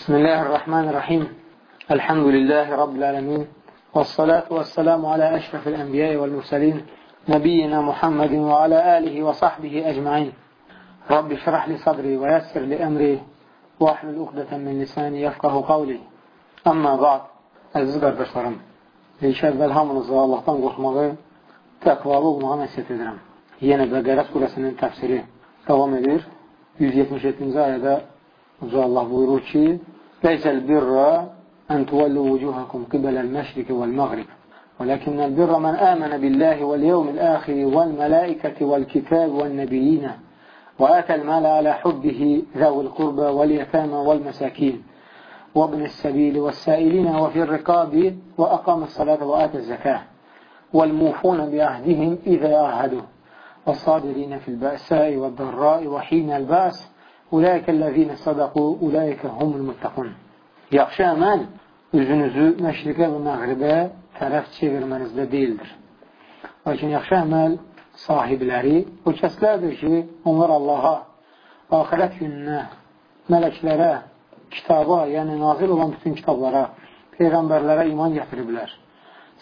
بسم الله الرحمن الرحيم. الحمد لله رب العالمين. والصلاة والسلام على أشرف الأنبياء والمرسلين نبينا محمد وعلى آله وصحبه أجمعين. رب شرح لصدري ويسر لأمري وأحل الأخدة من لساني يفقه قولي. أما بعد أعزز قردشlarım لإشهد بالهامنزه الله تنقو خمغي تقوى بغمها نسيت إدرم yine Bekara suresinin tefsiri devam edir 177. ayada Uca Allah buyurur ki, Leysə l-birra ən tuvallu vucuhakum qibəl məşriki vəl-məğrib. ولكن البر من آمن بالله واليوم الآخر والملائكة والكتاب والنبيين وآتى المال على حبه ذوي القربى واليتامى والمساكين وابن السبيل والسائلين وفي الرقاب وأقام الصلاة وآتى الزكاة والموفون بعهدهم إذا عاهدوا والصابرين في البأساء والضراء وحين البأس Ulaikə ləzinə sadaqu, ulaikə humul muttaqun. Yaxşı əməl üzünüzü məşriqə və məğribə tərəf çevirmənizdə deyildir. Lakin yaxşı əməl sahibləri o kəslərdir ki, onlar Allaha, axirət gününə, mələklərə, kitaba, yəni nazil olan bütün kitablara, peyğəmbərlərə iman gətiriblər.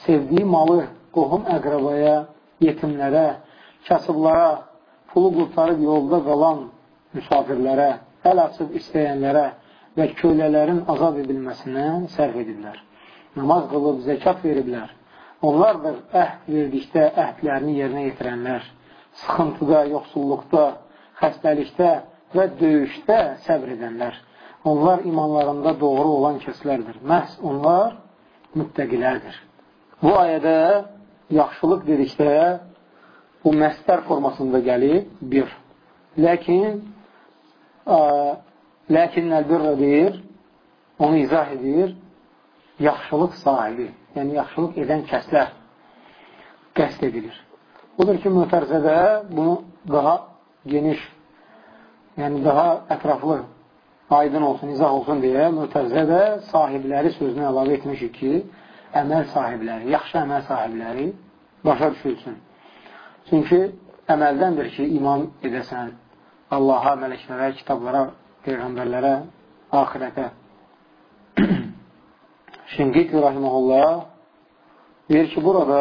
Sevdiyi malı qohum əqrabaya, yetimlərə, kasıblara, pulu qurtarıb yolda qalan müsafirlərə, əl açıb istəyənlərə və kölələrin azad edilməsinə sərf ediblər. Namaz qılıb, zəkat veriblər. Onlardır əhd verdikdə əhdlərini yerinə yetirənlər, sıxıntıda, yoxsulluqda, xəstəlikdə və döyüşdə səbr edənlər. Onlar imanlarında doğru olan kəslərdir. Məhz onlar müttəqilərdir. Bu ayədə yaxşılıq dedikdə bu məstər formasında gəlir, bir. Ləkin ə, ləkinnəl birrə deyir, onu izah edir, yaxşılıq sahibi yəni yaxşılıq edən kəslər qəst edilir. Budur ki, mütərzədə bunu daha geniş, yəni daha ətraflı aydın olsun, izah olsun deyə mütərzədə sahibləri sözünü əlavə etmişik ki, əməl sahibləri, yaxşı əməl sahibləri başa düşülsün. Çünki əməldəndir ki, iman edəsən Allaha, mələklərə, kitablara, peyğəmbərlərə, ahirətə. Şinqiti rahiməhullah deyir ki, burada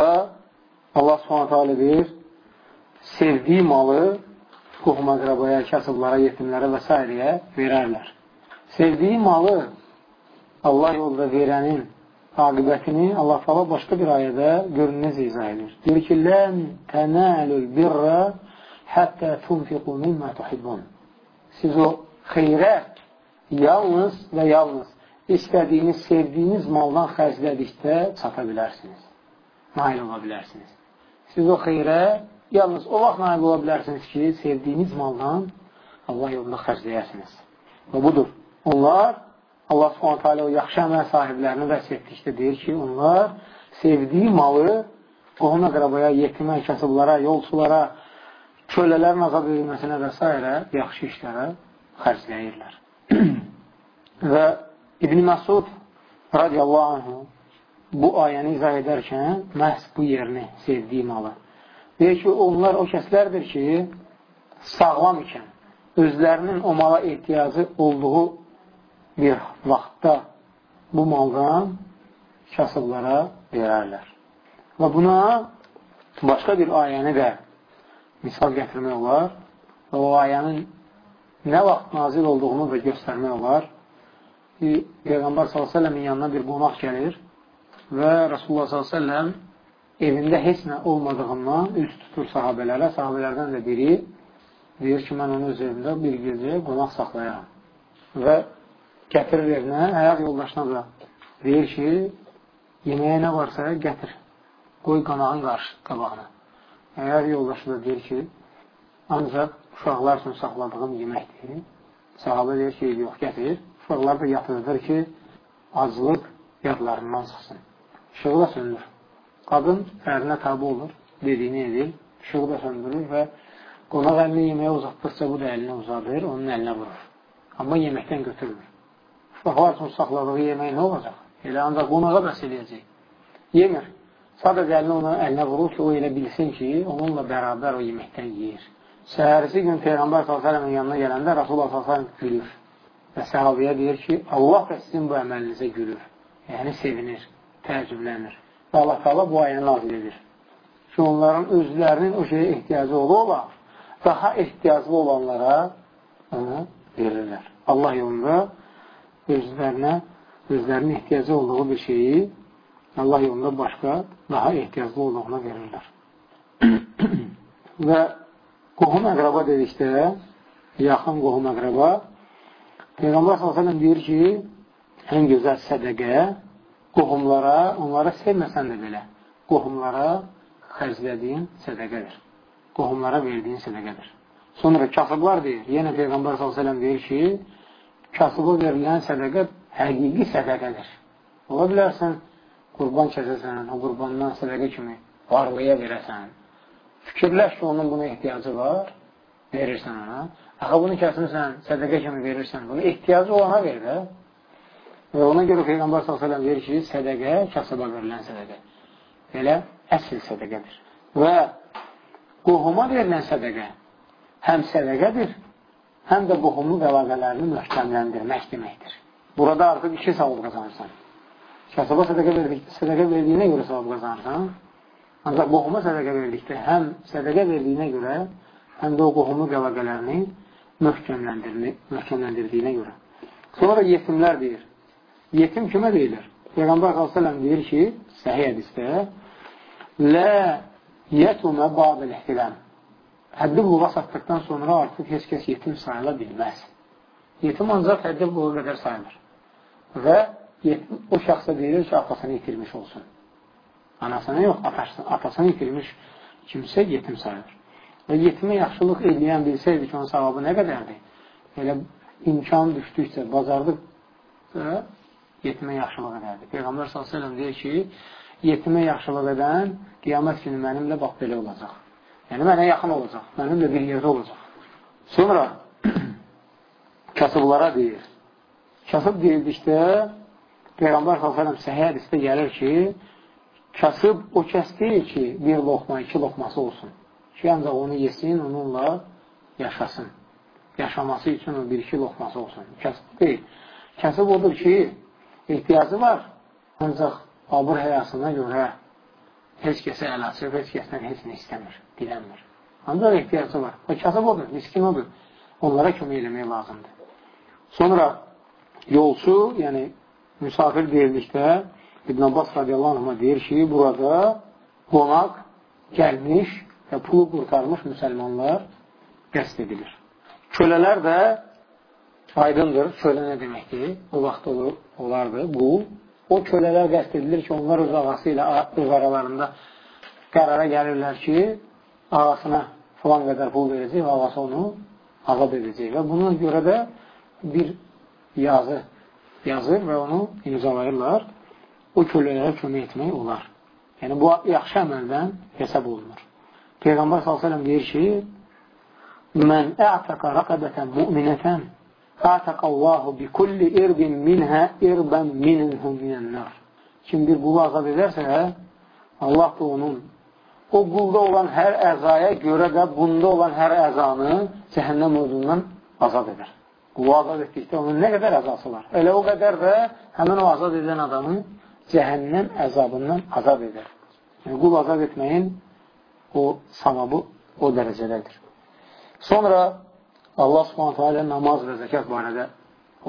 Allah subhanətə alə deyir, sevdiyi malı qohum əqrabaya, kasıblara, yetimlərə və s. verərlər. Sevdiyi malı Allah yolda verənin aqibətini Allah fala başqa bir ayədə görünməz izah edir. Deyir ki, Lən tənəlül birrə həttə tunfiqu mimmə tuhibbun. Siz o xeyrə yalnız və yalnız istədiyiniz, sevdiyiniz maldan xərclədikdə çata bilərsiniz. Nail ola bilərsiniz. Siz o xeyrə yalnız o vaxt nail ola bilərsiniz ki, sevdiyiniz maldan Allah yolunda xərcləyərsiniz. Və budur. Onlar, Allah subhanətə alə o yaxşı əməl sahiblərini vəs etdikdə deyir ki, onlar sevdiyi malı qohum əqrabaya, yetimə, kasıblara, yolçulara, kölələrin azad edilməsinə və s. yaxşı işlərə xərcləyirlər. və İbn Məsud radiyallahu anhu bu ayəni izah edərkən məhz bu yerini sevdiyi malı. Deyir ki, onlar o kəslərdir ki, sağlam ikən, özlərinin o mala ehtiyacı olduğu bir vaxtda bu maldan kasıblara verərlər. Və buna başqa bir ayəni də misal gətirmək olar və o ayənin nə vaxt nazil olduğunu da göstərmək olar. Peyğəmbər s.ə.v-in yanına bir qonaq gəlir və Rasulullah s.ə.v evində heç nə olmadığından üz tutur sahabələrə. Sahabələrdən də biri deyir ki, mən onu öz evimdə bir gecə qonaq saxlayaram. Və gətirir evinə, həyat yoldaşına da deyir ki, yeməyə nə varsa gətir, qoy qanağın qarşı qabağına. Həyat yoldaşı da deyir ki, ancaq uşaqlar üçün saxladığım yeməkdir. Sahabə deyir ki, yox, gətir. Uşaqlar da yatırdır ki, aclıq yadlarından çıxsın. İşığı da söndür. Qadın ərinə tabi olur, dediyini edir, işığı da söndürür və qonaq əlini yeməyə uzatdıqca bu da əlini uzadır, onun əlinə vurur. Amma yeməkdən götürmür. Uşaqlar üçün saxladığı yemək nə olacaq? Elə ancaq qonağa bəs eləyəcək. Yemir. Sadəcə əlini ona əlinə vurur ki, o elə bilsin ki, onunla bərabər o yeməkdən yeyir. Səhərisi gün Peyğəmbər s.ə.v-in yanına gələndə Rasulullah s.ə.v gülür. Və səhabiyə deyir ki, Allah da sizin bu əməlinizə gülür. Yəni, sevinir, təəccüblənir. Və Allah qala bu ayəni nazil edir. Ki, onların özlərinin o şeyə ehtiyacı ola ola, daha ehtiyaclı olanlara onu verirlər. Allah yolunda özlərinə, özlərinin ehtiyacı olduğu bir şeyi Allah yolunda başqa daha ehtiyaclı olduğuna verirlər. və qohum əqraba dedikdə, yaxın qohum əqraba, Peyğəmbər s.ə.v deyir ki, ən gözəl sədəqə qohumlara, onlara sevməsən də belə, qohumlara xərclədiyin sədəqədir. Qohumlara verdiyin sədəqədir. Sonra kasıblar deyir, yenə Peyğəmbər s.ə.v deyir ki, kasıba verilən sədəqə həqiqi sədəqədir. Ola bilərsən, qurban kəsəsən, o qurbandan sədəqə kimi varlıya verəsən. Fikirləş ki, onun buna ehtiyacı var, verirsən ona. Axı, bunu kəsmirsən, sədəqə kimi verirsən, bunu ehtiyacı olana ver də. Və ona görə Peyğəmbər s.ə.v verir ki, sədəqə kasıba verilən sədəqə. Belə əsl sədəqədir. Və qohuma verilən sədəqə həm sədəqədir, həm də qohumun əlaqələrini möhkəmləndirmək deməkdir. Burada artıq iki savab qazanırsan. Kasıba sədəqə, verdikdə, sədəqə verdiyinə görə savab qazanırsan. Ancaq qohuma sədəqə verdikdə həm sədəqə verdiyinə görə, həm də o qohumluq əlaqələrini möhkəmləndirdiyinə görə. Sonra yetimlər deyir. Yetim kimə deyilir? Peyğəmbər s.ə.v deyir ki, səhiyyə hədisdə, Lə yətumə badil ihtiləm. Həddi buluğa satdıqdan sonra artıq heç kəs yetim sayıla bilməz. Yetim ancaq həddi buluğa qədər sayılır. Və o şəxsə deyilir ki, atasını itirmiş olsun. Anasını yox, atasını, itirmiş kimsə yetim sayılır. Və yetimə yaxşılıq eləyən bilsəydi ki, onun savabı nə qədərdir? Elə imkan düşdükcə, bacardıqca yetimə yaxşılıq edərdi. Peyğəmbər s.ə.v deyir ki, yetimə yaxşılıq edən qiyamət günü mənimlə bax belə olacaq. Yəni, mənə yaxın olacaq, mənimlə bir yerdə olacaq. Sonra kasıblara deyir. Kasıb deyildikdə Peyğəmbər s.ə.v səhiyyə hədisdə gəlir ki, kasıb o kəs deyil ki, bir loxma, iki loxması olsun ki, ancaq onu yesin, onunla yaşasın. Yaşaması üçün o bir-iki loxması olsun. Kasıb deyil. Kasıb odur ki, ehtiyacı var, ancaq abur həyasına görə heç kəsə əl açıb, heç kəsdən heç nə istəmir, dilənmir. Ancaq ehtiyacı var. O kasıb odur, miskin odur. Onlara kömək eləmək lazımdır. Sonra yolçu, yəni müsafir deyildikdə İbn Abbas radiyallahu anh deyir ki, burada qonaq gəlmiş və pulu qurtarmış müsəlmanlar qəst edilir. Kölələr də aydındır, kölə nə deməkdir? O vaxt olardı bu. O kölələr qəst edilir ki, onlar öz ağası ilə öz aralarında qərara gəlirlər ki, ağasına filan qədər pul verəcək və ağası onu azad edəcək. Və buna görə də bir yazı yazır və onu imzalayırlar. O kölələrə kömək etmək olar. Yəni, bu yaxşı əməldən hesab olunur. Peyğəmbər s.ə.v deyir ki, Mən ə'təqə rəqəbətən müminətən ə'təqəllahu bi kulli irbin minhə irbən minhum minənlər. Kim bir qulu azad edərsə, Allah da onun o qulda olan hər əzaya görə də bunda olan hər əzanı cəhənnəm odundan azad edər. Qulu azad etdikdə onun nə qədər əzası var? Elə o qədər də həmin o azad edən adamı cəhənnəm əzabından azad edər. Yəni, qul azad etməyin o savabı o dərəcədədir. Sonra Allah subhanətə alə namaz və zəkat barədə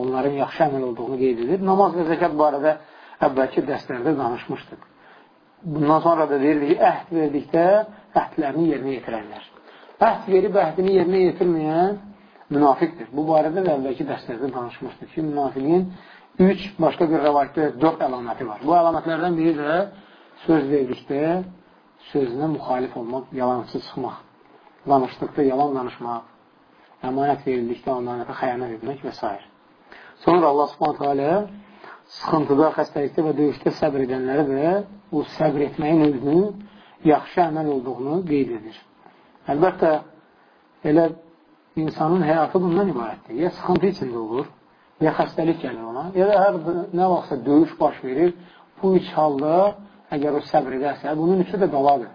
onların yaxşı əməl olduğunu qeyd edir. Namaz və zəkat barədə əvvəlki dərslərdə danışmışdıq. Bundan sonra da deyirdi ki, əhd verdikdə əhdlərini yerinə yetirənlər. Əhd verib əhdini yerinə yetirməyən münafiqdir. Bu barədə də əvvəlki dərslərdə danışmışdıq ki, münafiqin üç, başqa bir rəvayətdə dörd əlaməti var. Bu əlamətlərdən biri də söz verdikdə sözünə müxalif olmaq, yalancı çıxmaq, danışdıqda yalan danışmaq, əmanət verildikdə onlarına xəyanət etmək və s. Sonra Allah subhanətə alə sıxıntıda, xəstəlikdə və döyüşdə səbr edənlərə də bu səbr etməyin özünü yaxşı əməl olduğunu qeyd edir. Əlbəttə, elə insanın həyatı bundan ibarətdir. Ya sıxıntı içində olur, ya xəstəlik gəlir ona, ya da hər nə vaxtsa döyüş baş verir, bu üç halda əgər o səbr edərsə, bunun üçü də bəladır.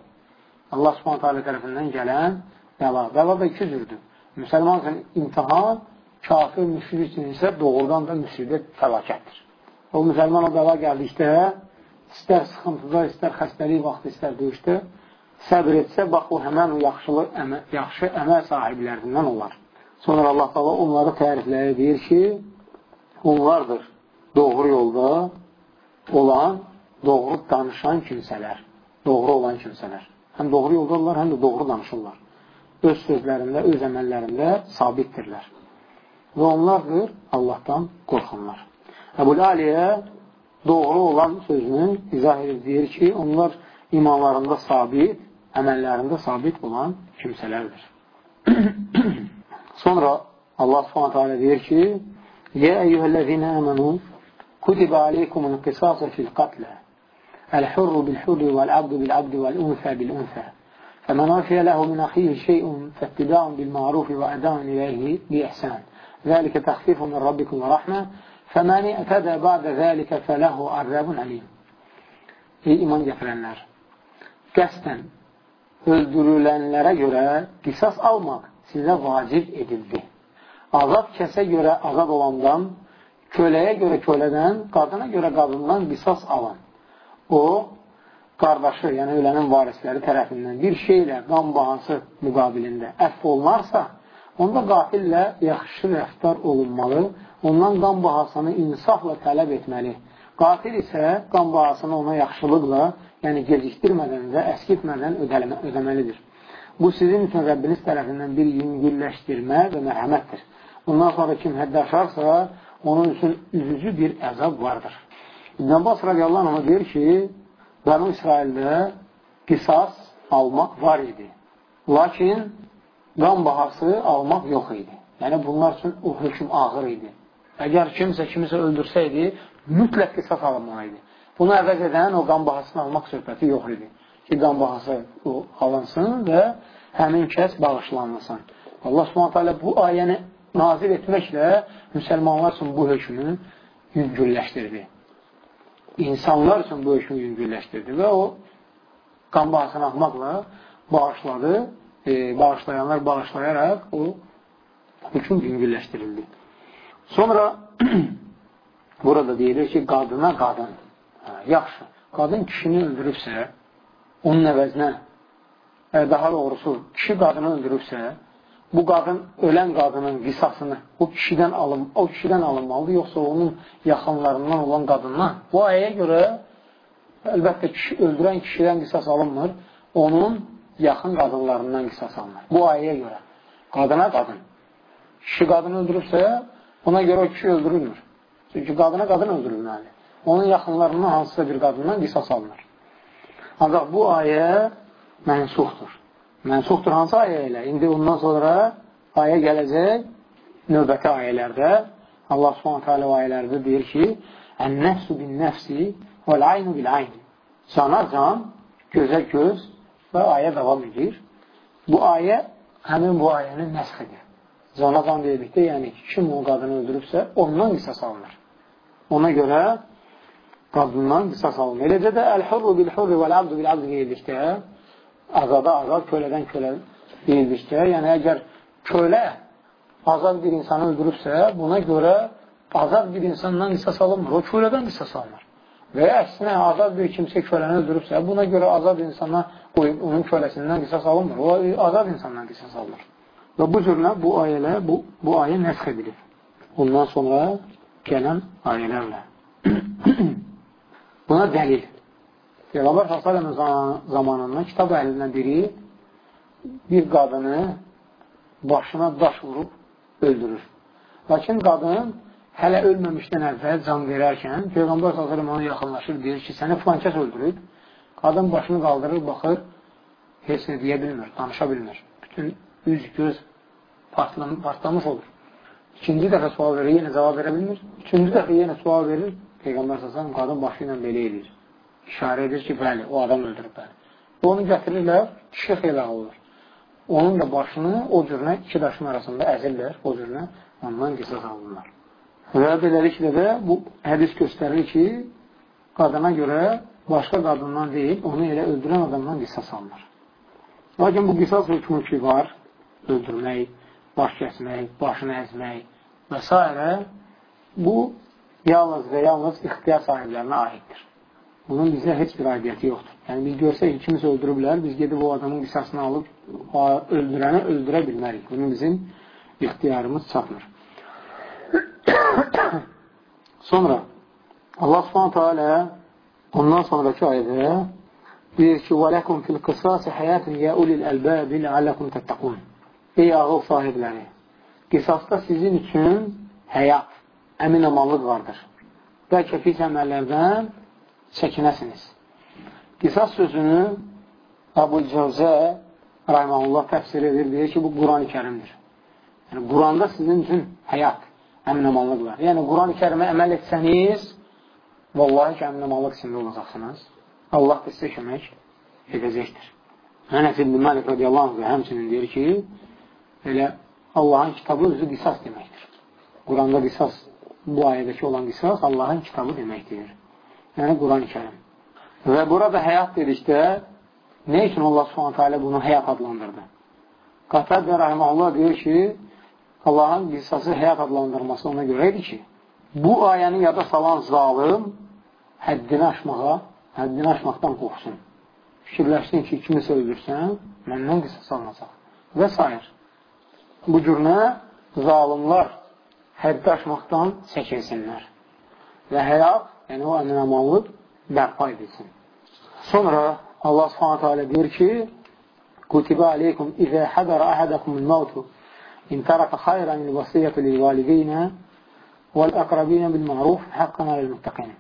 Allah subhanətə alə tərəfindən gələn bəla. Bəla da iki cürdür. Müsəlman üçün imtihan, kafir müşrik üçün isə doğrudan da müsibət fəlakətdir. O müsəlman o bəla gəldikdə, istər sıxıntıda, istər xəstəlik vaxtı, istər döyüşdə səbr etsə, bax o həmən o yaxşılı, əmə, yaxşı əməl sahiblərindən olar. Sonra Allah qala onları tərifləri deyir ki, onlardır doğru yolda olan, doğru danışan kimsələr, doğru olan kimsələr. Həm doğru yoldadırlar, həm də doğru danışırlar. Öz sözlərində, öz əməllərində sabitdirlər. Və onlardır Allahdan qorxanlar. Əbul Aliyə doğru olan sözünü izah edir, deyir ki, onlar imanlarında sabit, əməllərində sabit olan kimsələrdir. Sonra Allah alə deyir ki, Yə əyyuhəl-ləzinə əmənu kutibə aleykumun qisası fil qatlə الحر بالحر والعبد بالعبد والأنثى بالأنثى فمن وفي له من أخيه شيء فاتباع بالمعروف وأداء إليه بإحسان ذلك تخفيف من ربكم ورحمة فمن اعتدى بعد ذلك فله عذاب أليم Ey iman gətirənlər, qəsdən öldürülənlərə görə qisas almaq sizə vacib edildi. Azad kəsə görə azad olandan, köləyə görə kölədən, qadına görə qadından qisas alan o, qardaşı, yəni ölənin varisləri tərəfindən bir şeylə qan bahası müqabilində əff olunarsa, onda qatillə yaxşı rəftar olunmalı, ondan qan bahasını insafla tələb etməli. Qatil isə qan bahasını ona yaxşılıqla, yəni gecikdirmədən və əskitmədən ödəmə, ödəməlidir. Bu, sizin üçün Rəbbiniz tərəfindən bir yüngülləşdirmə və mərhəmətdir. Bundan sonra kim həddə aşarsa, onun üçün üzücü bir əzab vardır. İbn Abbas radiyallahu anh deyir ki, Bənu İsraildə qisas almaq var idi. Lakin qan bahası almaq yox idi. Yəni, bunlar üçün o hökm ağır idi. Əgər kimsə kimisə öldürsəydi, mütləq qisas alınmalı idi. Bunu əvəz edən o qan bahasını almaq söhbəti yox idi. Ki, qan bahası o, alınsın və həmin kəs bağışlanılsın. Allah subhanətə bu ayəni nazil etməklə müsəlmanlar üçün bu hökmü yüngülləşdirdi insanlar üçün bu hökmü yüngülləşdirdi və o qan bahasını almaqla bağışladı. E, bağışlayanlar bağışlayaraq o hökm yüngülləşdirildi. Sonra burada deyilir ki, qadına qadın. Hə, yaxşı. Qadın kişini öldürübsə, onun əvəzinə, e, daha doğrusu, kişi qadını öldürübsə, bu qadın, ölən qadının qisasını o kişidən, alın, o kişidən alınmalıdır, yoxsa onun yaxınlarından olan qadından. Bu ayəyə görə əlbəttə kişi, öldürən kişidən qisas alınmır, onun yaxın qadınlarından qisas alınır. Bu ayəyə görə. Qadına qadın. Kişi qadını öldürürsə, ona görə o kişi öldürülmür. Çünki qadına qadın öldürülməli. Onun yaxınlarından hansısa bir qadından qisas alınır. Ancaq bu ayə mənsuxdur mənsuxdur hansı ayə ilə? İndi ondan sonra ayə gələcək növbəti ayələrdə Allah subhanətə alə ayələrdə deyir ki Ən-nəfsu bin-nəfsi vəl-aynu bil-ayn Cana can, gözə göz və ayə davam edir. Bu ayə həmin bu ayənin nəsxidir. Cana can dedikdə, yəni kim o qadını öldürübsə, ondan qisas alınır. Ona görə qadından qisas alınır. Eləcə də əl-hurru bil-hurri vəl-abdu bil-abdu deyildikdə azada azad, kölədən kölə deyildikdə, yəni əgər kölə azad bir insanı öldürübsə, buna görə azad bir insandan qisas alınmır, o kölədən qisas alınır. Və ya azad bir kimsə köləni öldürübsə, buna görə azad insana qoyub, onun köləsindən qisas alınmır, o azad insandan qisas alınır. Və bu cürlə bu ayələ, bu, bu ayə nəsx edilir. Ondan sonra gələn ayələrlə. Buna dəlil. Peyğəmbər s.ə.v zamanında kitab əhlindən biri bir qadını başına daş vurub öldürür. Lakin qadın hələ ölməmişdən əvvəl can verərkən Peyğəmbər s.ə.v ona yaxınlaşır, deyir ki, səni filankəs öldürüb. Qadın başını qaldırır, baxır, heç nə deyə bilmir, danışa bilmir. Bütün üz, göz partlamış olur. İkinci dəfə sual verir, yenə cavab verə bilmir. Üçüncü dəfə yenə sual verir, Peyğəmbər s.ə.v qadın başı ilə belə edir işarə edir ki, bəli, o adam öldürüb bəli. Onu gətirirlər, kişi xeylə olur. Onun da başını o cürünə iki daşın arasında əzirlər, o cürünə ondan qisas alırlar. Və beləliklə də bu hədis göstərir ki, qadına görə başqa qadından deyil, onu elə öldürən adamdan qisas alınır. Lakin bu qisas hökmü ki var, öldürmək, baş kəsmək, başını əzmək, və s. bu yalnız ve yalnız ihtiyar sahiplerine aittir. Bunun bizə heç bir aidiyyəti yoxdur. Yəni, biz görsək ki, kimisi biz gedib o adamın qisasını alıb öldürəni öldürə. Bunun bizim ixtiyarımız çatmır. sonra Allah subhanətə alə ondan sonraki ayədə deyir ki, وَلَكُمْ فِي الْقِسَاسِ حَيَاتٍ يَا اُلِ الْأَلْبَابِ لَعَلَّكُمْ تَتَّقُونَ Ey ağıl sahibləri, qisasda sizin üçün həyat, əmin amanlıq vardır. Bəlkə pis əməllərdən çəkinəsiniz. Qisas sözünü Abul Cəvzə Rahmanullah təfsir edir, deyir ki, bu Quran-ı kərimdir. Yəni, Quranda sizin üçün həyat, əmin amanlıq var. Yəni, Quran-ı kərimə əməl etsəniz, vallahi ki, əmin amanlıq içində olacaqsınız. Allah da sizə kömək edəcəkdir. Ənəs ibn Malik radiyallahu anh həmçinin deyir ki, elə Allahın kitabı özü qisas deməkdir. Quranda qisas, bu ayədəki olan qisas Allahın kitabı deməkdir. Yəni, Quran-ı kərim. Və burada həyat dedikdə, nə üçün Allah subhanətə alə bunu həyat adlandırdı? Qatad və Rahiməllah deyir ki, Allahın qisası həyat adlandırması ona görə idi ki, bu ayəni yada salan zalım həddini aşmağa, həddini aşmaqdan qorxsun. Fikirləşsin ki, kimisə öldürsən, məndən qisas alınacaq. Və s. Bu cürünə zalimlar həddi aşmaqdan çəkinsinlər və həyat, yəni o əminəmanlıq bərpa edilsin. Sonra Allah subhanətə alə deyir ki, Qutibə aleykum izə hədərə əhədəkumul mavtu in tərəkə xayrən ilvasiyyətü lilvalideynə vəl-əqrabinə bil-məruf haqqən əl-müttəqin.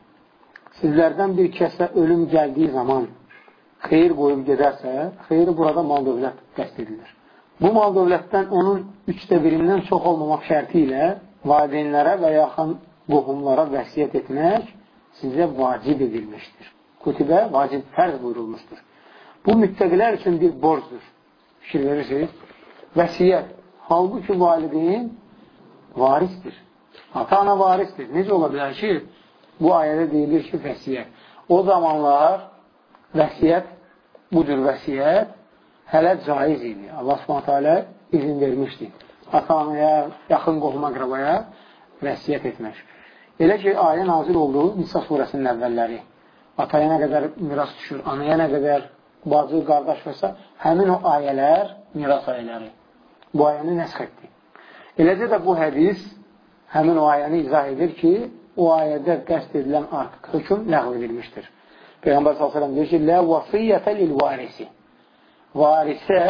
Sizlərdən bir kəsə ölüm gəldiyi zaman xeyir qoyub gedərsə, xeyri burada mal dövlət qəst edilir. Bu mal dövlətdən onun üçdə birindən çox olmamaq şərti ilə valideynlərə və yaxın qohumlara vəsiyyət etmək sizə vacib edilmişdir. Kutibə vacib fərz buyurulmuşdur. Bu müttəqilər üçün bir borcdur. Fikir verirsiniz. Vəsiyyət Halbuki valideyn varisdir. Ata-ana varisdir. Necə ola bilər ki, bu ayədə deyilir ki, vəsiyyət. O zamanlar vəsiyyət, bu cür vəsiyyət hələ caiz idi. Allah subhanətə alə izin vermişdi. Ata-anaya, yaxın qohum əqrabaya vəsiyyət etmək. Elə ki, ayə nazil oldu Nisa surəsinin əvvəlləri. Ataya nə qədər miras düşür, anaya nə qədər bacı, qardaş və s. Həmin o ayələr miras ayələri bu ayəni nəsx etdi. Eləcə də bu hədis həmin o ayəni izah edir ki, o ayədə qəst edilən artıq hökum ləğv edilmişdir. Peyğəmbər s.ə.v deyir ki, Lə vasiyyətə lil-varisi. Varisə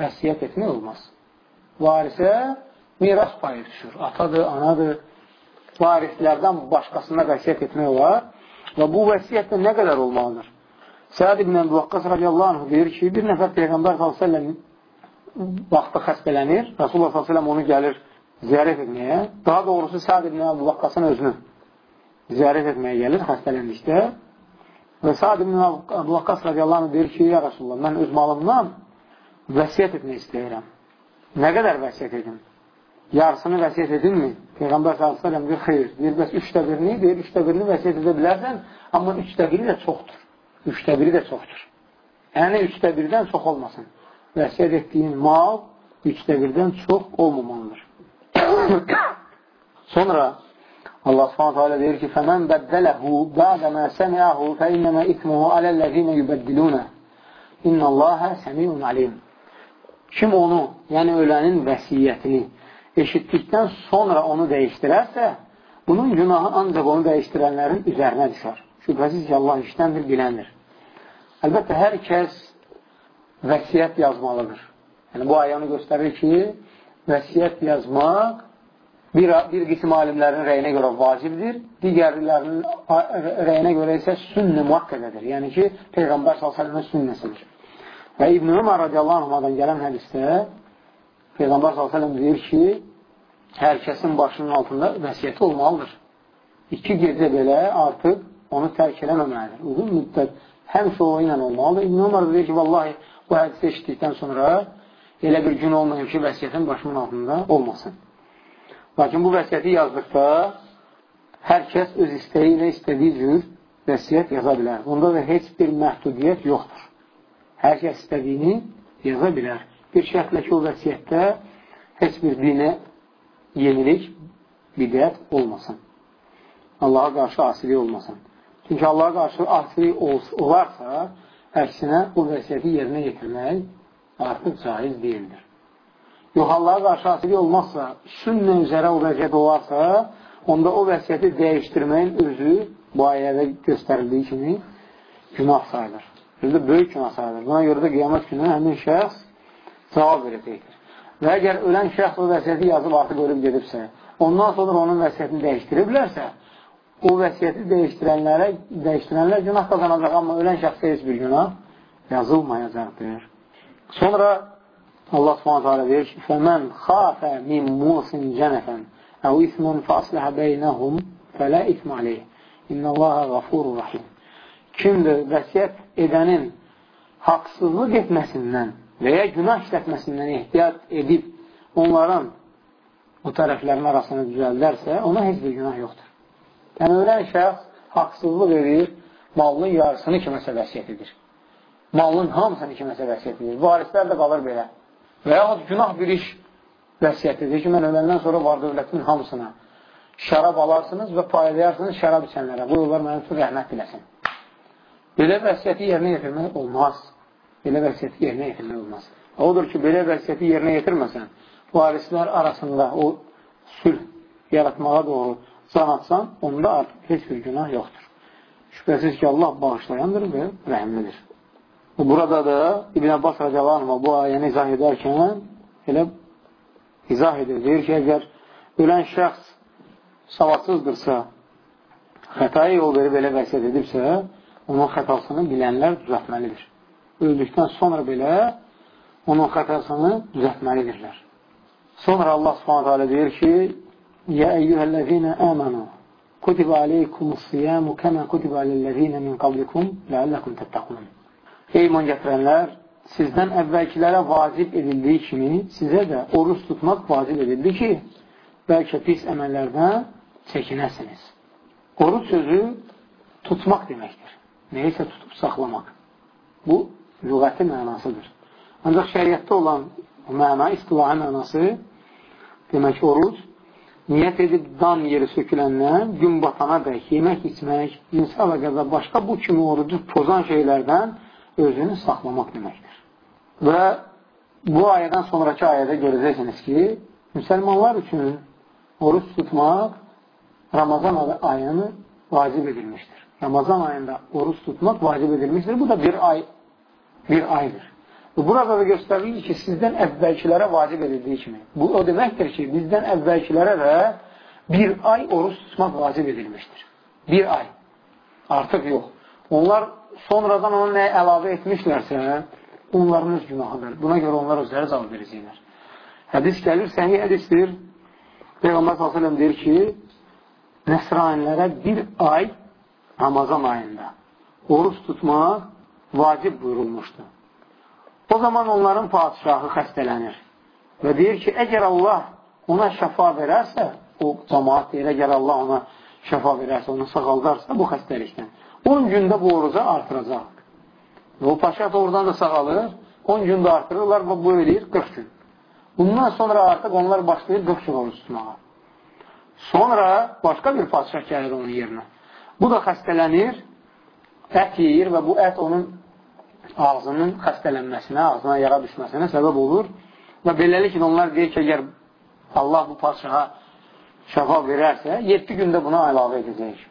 vəsiyyət etmək olmaz. Varisə miras payı düşür. Atadır, anadır. Varislərdən başqasına vəsiyyət etmək olar və bu vəsiyyətdə nə qədər olmalıdır? Səad ibn Əbu Vaqqas radiyallahu anh deyir ki, bir nəfər Peyğəmbər s.ə.v vaxtı xəstələnir, Rasulullah s.ə.v onu gəlir ziyarət etməyə, daha doğrusu Səad ibn Əbu Vaqqasın özünü ziyarət etməyə gəlir xəstələndikdə və Səad ibn Əbu Vaqqas radiyallahu anh deyir ki, ya Rasulullah, mən öz malımdan vəsiyyət etmək istəyirəm. Nə qədər vəsiyyət edin? Yarısını vəsiyyət edinmi? Peyğəmbər s.ə.v deyir, xeyr. Deyir, bəs üçdə birini, deyir, üçdə birini vəsiyyət edə bilərsən, amma üçdə biri də çoxdur. Üçdə biri də çoxdur. Yəni, üçdə birdən çox olmasın. Vəsiyyət etdiyin mal üçdə birdən çox olmamalıdır. Sonra Allah Subhanahu taala deyir ki: "Fəmən bəddələhu ba'dama səmi'əhu fəinnəmə ismuhu aləllezîne yubəddilûne. İnnallaha semîun alîm." Kim onu, yəni ölənin vəsiyyətini eşitdikdən sonra onu dəyişdirərsə, bunun günahı ancaq onu dəyişdirənlərin üzərinə düşər. Şübhəsiz ki, Allah işləndir, biləndir. Əlbəttə, hər kəs vəsiyyət yazmalıdır. Yəni, bu ayəni göstərir ki, vəsiyyət yazmaq bir, bir qism alimlərin rəyinə görə vacibdir, digərlərinin rəyinə görə isə sünnə mühaqqəqədir. Yəni ki, Peyğəmbər s.ə.v sünnəsidir. Və İbn-i Ömər radiyallahu anhadan gələn hədisdə Peyğəmbər s.ə.v deyir ki, hər kəsin başının altında vəsiyyəti olmalıdır. İki gecə belə artıq onu tərk eləməməlidir. Uzun müddət həmişə o ilə olmalıdır. İbn-i Ömər deyir ki, vallahi bu hədisi eşitdikdən sonra elə bir gün olmayıb ki, vəsiyyətin başımın altında olmasın. Lakin bu vəsiyyəti yazdıqda hər kəs öz istəyi ilə istədiyi cür vəsiyyət yaza bilər. Bunda da heç bir məhdudiyyət yoxdur. Hər kəs istədiyini yaza bilər. Bir şərtlə ki, o vəsiyyətdə heç bir dinə yenilik bidət olmasın. Allaha qarşı asilik olmasın. Çünki Allaha qarşı asilik olarsa, əksinə o vəsiyyəti yerinə yetirmək artıq caiz deyildir. Yox, Allaha qarşı asilik olmazsa, sünnə üzərə o vəziyyət olarsa, onda o vəsiyyəti dəyişdirməyin özü bu ayədə göstərildiyi kimi günah sayılır özü böyük günah sayılır. Buna görə də qiyamət günü həmin şəxs cavab verəcəkdir. Və əgər ölən şəxs o vəsiyyəti yazıb artıq ölüb gedibsə, ondan sonra onun vəsiyyətini dəyişdiriblərsə, o vəsiyyəti dəyişdirənlərə dəyişdirənlər günah qazanacaq, amma ölən şəxsə heç bir günah yazılmayacaqdır. Sonra Allah Subhanahu taala deyir ki: "Fəmən xafa min musin janafan aw isman fa aslaha baynahum fala isma alayh. İnallaha ghafurur rahim." Kimdir vəsiyyət edənin haqsızlıq etməsindən və ya günah işlətməsindən ehtiyat edib onların bu tərəflərin arasını düzəldərsə, ona heç bir günah yoxdur. Yəni, ölən şəxs haqsızlıq edir, malının yarısını kiməsə vəsiyyət edir. Malının hamısını kiməsə vəsiyyət edir. Varislər də qalır belə. Və yaxud günah bir iş vəsiyyət edir ki, mən öləndən sonra var dövlətimin hamısına şərab alarsınız və paylayarsınız şərab içənlərə. Bu yollar mənim üçün rəhmət diləsin. Belə vəsiyyəti yerinə yetirmək olmaz. Belə vəsiyyəti yerinə yetirmək olmaz. Odur ki, belə vəsiyyəti yerinə yetirməsən, varislər arasında o sülh yaratmağa doğru can atsan, onda artıq heç bir günah yoxdur. Şübhəsiz ki, Allah bağışlayandır və rəhimlidir. Burada da İbn Abbas rəcalanma bu ayəni izah edərkən elə izah edir. Deyir ki, əgər ölən şəxs savadsızdırsa, xətaya yol verib elə vəsiyyət edibsə, onun xətasını bilənlər düzətməlidir. Öldükdən sonra belə onun xətasını düzətməlidirlər. Sonra Allah subhanətə alə deyir ki, Yə əyyuhəl-ləzinə əmənu kutibə aleykumus-siyamu kəmə kutibə aleyləzinə min qablikum ləəlləkum təttəqun. Ey iman gətirənlər, sizdən əvvəlkilərə vacib edildiyi kimi sizə də oruç tutmaq vacib edildi ki, bəlkə pis əməllərdən çəkinəsiniz. Oruç sözü tutmaq deməkdir nəyisə tutub saxlamaq. Bu, lügəti mənasıdır. Ancaq şəriətdə olan məna, istilahi mənası, demək, oruc, niyyət edib dan yeri söküləndən gün batana dək yemək, içmək, cinsi əlaqə və başqa bu kimi orucu pozan şeylərdən özünü saxlamaq deməkdir. Və bu ayədən sonraki ayədə görəcəksiniz ki, müsəlmanlar üçün oruç tutmaq Ramazan ayını vacib edilmişdir. Ramazan ayında oruç tutmaq vacib edilmişdir. Bu da bir ay bir aydır. Burada da göstərilir ki, sizdən əvvəlkilərə vacib edildiyi kimi. Bu o deməkdir ki, bizdən əvvəlkilərə də bir ay oruç tutmaq vacib edilmişdir. Bir ay. Artıq yox. Onlar sonradan onu nəyə əlavə etmişlərsə, onların öz günahıdır. Buna görə onlar özləri cavab verəcəklər. Hədis gəlir, səhih hədisdir. Peyğəmbər s.ə.v deyir ki, nəsranilərə bir ay Ramazan ayında oruç tutmaq vacib buyurulmuşdur. O zaman onların padişahı xəstələnir və deyir ki, əgər Allah ona şəfa verərsə, o cəmaat deyir, əgər Allah ona şəfa verərsə, onu sağaldarsa bu xəstəlikdən, 10 gündə bu oruca artıracaq. Və o paşa oradan da sağalır, 10 gündə artırırlar və bu eləyir 40 gün. Bundan sonra artıq onlar başlayır 40 gün oruç tutmağa. Sonra başqa bir padişah gəlir onun yerinə. Bu da xəstələnir, ət yeyir və bu ət onun ağzının xəstələnməsinə, ağzına yara düşməsinə səbəb olur. Və beləliklə onlar deyir ki, əgər Allah bu padişaha şəfa verərsə, 7 gündə buna əlavə edəcək.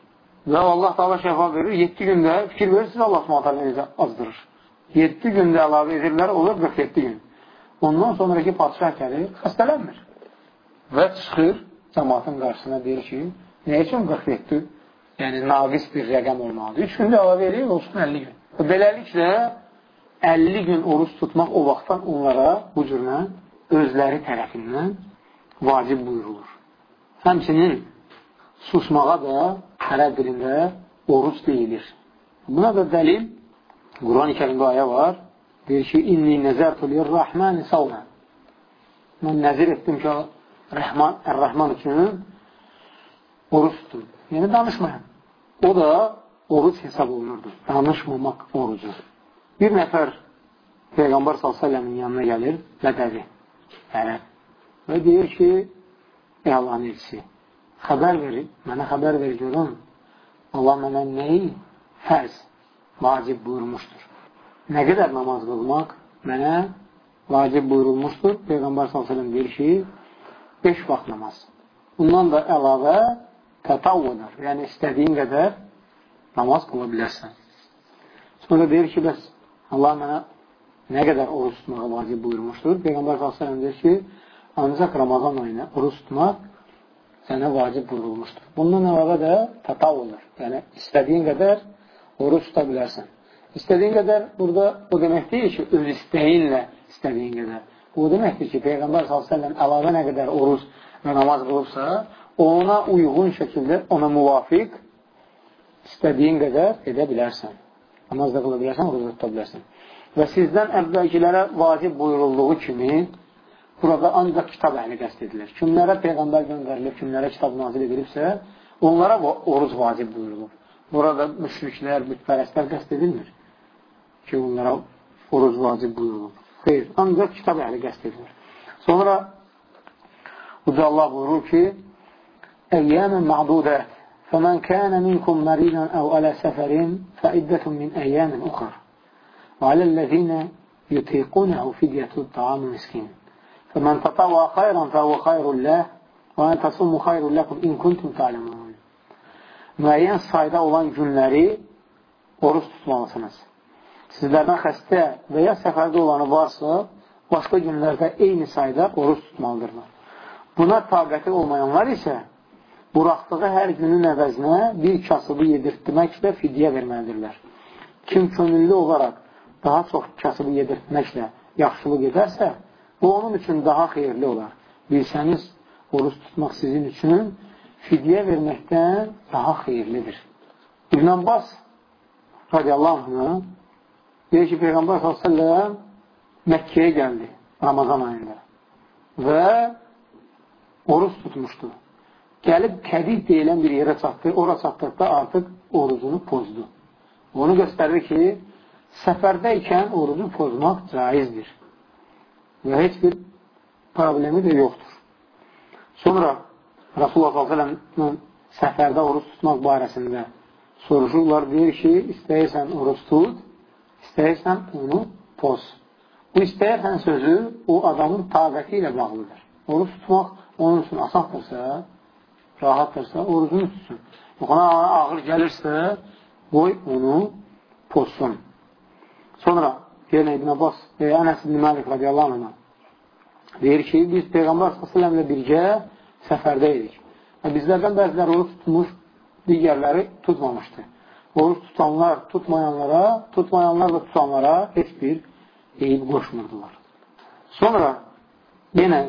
Və Allah da şəfa verir, 7 gündə fikir verirsiniz, Allah s.ə.v. azdırır. 7 gündə əlavə edirlər, olur 47 gün. Ondan sonraki padişah gəlir, xəstələnmir. Və çıxır cəmatın qarşısına deyir ki, nə üçün 47 yəni naqis bir rəqəm olmalıdır. 3 gündə əlavə eləyir, olsun 50 gün. Beləliklə 50 gün oruç tutmaq o vaxtdan onlara bu cürlə özləri tərəfindən vacib buyurulur. Həmçinin susmağa da ərəb dilində oruc deyilir. Buna da dəlil Quran-ı kərimdə ayə var. Deyir ki, inni nəzərtu lirrahmani savmən. Mən nəzir etdim ki, Rəhman, Ər-Rəhman üçün oruç tutum. Yəni, danışmayın. O da oruc hesab olunurdu. Danışmamaq orucu. Bir nəfər Peyğəmbər s.ə.v-in yanına gəlir, bədəvi, ərəb və deyir ki, ey Allahın elçisi, xəbər verir, mənə xəbər verir görüm, Allah mənə nəyi fərz, vacib buyurmuşdur. Nə qədər namaz qılmaq mənə vacib buyurulmuşdur. Peyğəmbər s.ə.v deyir ki, 5 vaxt namaz. Bundan da əlavə tətavvudar, yəni istədiyin qədər namaz qıla bilərsən. Sonra deyir ki, bəs Allah mənə nə qədər oruç tutmağı vacib buyurmuşdur. Peyğəmbər s.ə.v deyir ki, ancaq Ramazan ayına oruç tutmaq sənə vacib buyurulmuşdur. Bundan əlavə də tətavvudar, yəni istədiyin qədər oruç tuta bilərsən. İstədiyin qədər burada o demək deyil ki, öz istəyinlə istədiyin qədər. Bu deməkdir ki, Peyğəmbər s.ə.v əlavə nə qədər oruç və namaz qılıbsa, ona uyğun şəkildə, ona müvafiq istədiyin qədər edə bilərsən. Namaz da qıla bilərsən, oruç da tuta bilərsən. Və sizdən əvvəlkilərə vacib buyurulduğu kimi burada ancaq kitab əhli qəst edilir. Kimlərə Peyğəmbər göndərilib, kimlərə kitab nazil edilibsə, onlara oruc vacib buyurulur. Burada müşriklər, bütpərəstlər qəst edilmir ki, onlara oruc vacib buyurulur. Xeyr, ancaq kitab əhli qəst edilir. Sonra Uca Allah buyurur ki, Əyyəmən mə'dudət فمن كان منكم مريضا أو على سفر فعدة من أيام أخر وعلى الذين يطيقونه فدية الطعام مسكين فمن تطوع خيرا فهو خير له وأن تصوموا خير لكم إن كنتم تعلمون müəyyən sayda olan günləri oruç tutmalısınız. Sizlərdən xəstə və ya səfərdə olanı varsa, başqa günlərdə eyni sayda oruç tutmalıdırlar. Buna taqəti olmayanlar isə buraxdığı hər günün əvəzinə bir kasıbı yedirtməklə fidyə verməlidirlər. Kim könüllü olaraq daha çox kasıbı yedirtməklə yaxşılıq edərsə, bu onun üçün daha xeyirli olar. Bilsəniz, oruç tutmaq sizin üçün fidyə verməkdən daha xeyirlidir. İbn Abbas radiyallahu anh deyir ki, Peyğəmbər s.ə.v Məkkəyə gəldi Ramazan ayında və oruç tutmuşdu gəlib kədid deyilən bir yerə çatdı, ora çatdıqda artıq orucunu pozdu. Onu göstərir ki, səfərdə ikən orucu pozmaq caizdir və heç bir problemi də yoxdur. Sonra Rasulullah s.ə.v səfərdə oruç tutmaq barəsində soruşurlar, deyir ki, istəyirsən oruç tut, istəyirsən onu poz. Bu istəyirsən sözü o adamın taqəti ilə bağlıdır. Oruç tutmaq onun üçün asandırsa, rahatdırsa, orucunu tutsun. Ona ağır gəlirsə, qoy onu pozsun. Sonra yenə İbn Abbas və Ənəs ibn Məlik radiyallahu anh deyir ki, biz Peyğəmbər s.ə.v ilə birgə səfərdə idik. Və bizlərdən bəziləri oruç tutmuş, digərləri tutmamışdı. Oruç tutanlar tutmayanlara, tutmayanlar da tutanlara heç bir eyib qoşmurdular. Sonra yenə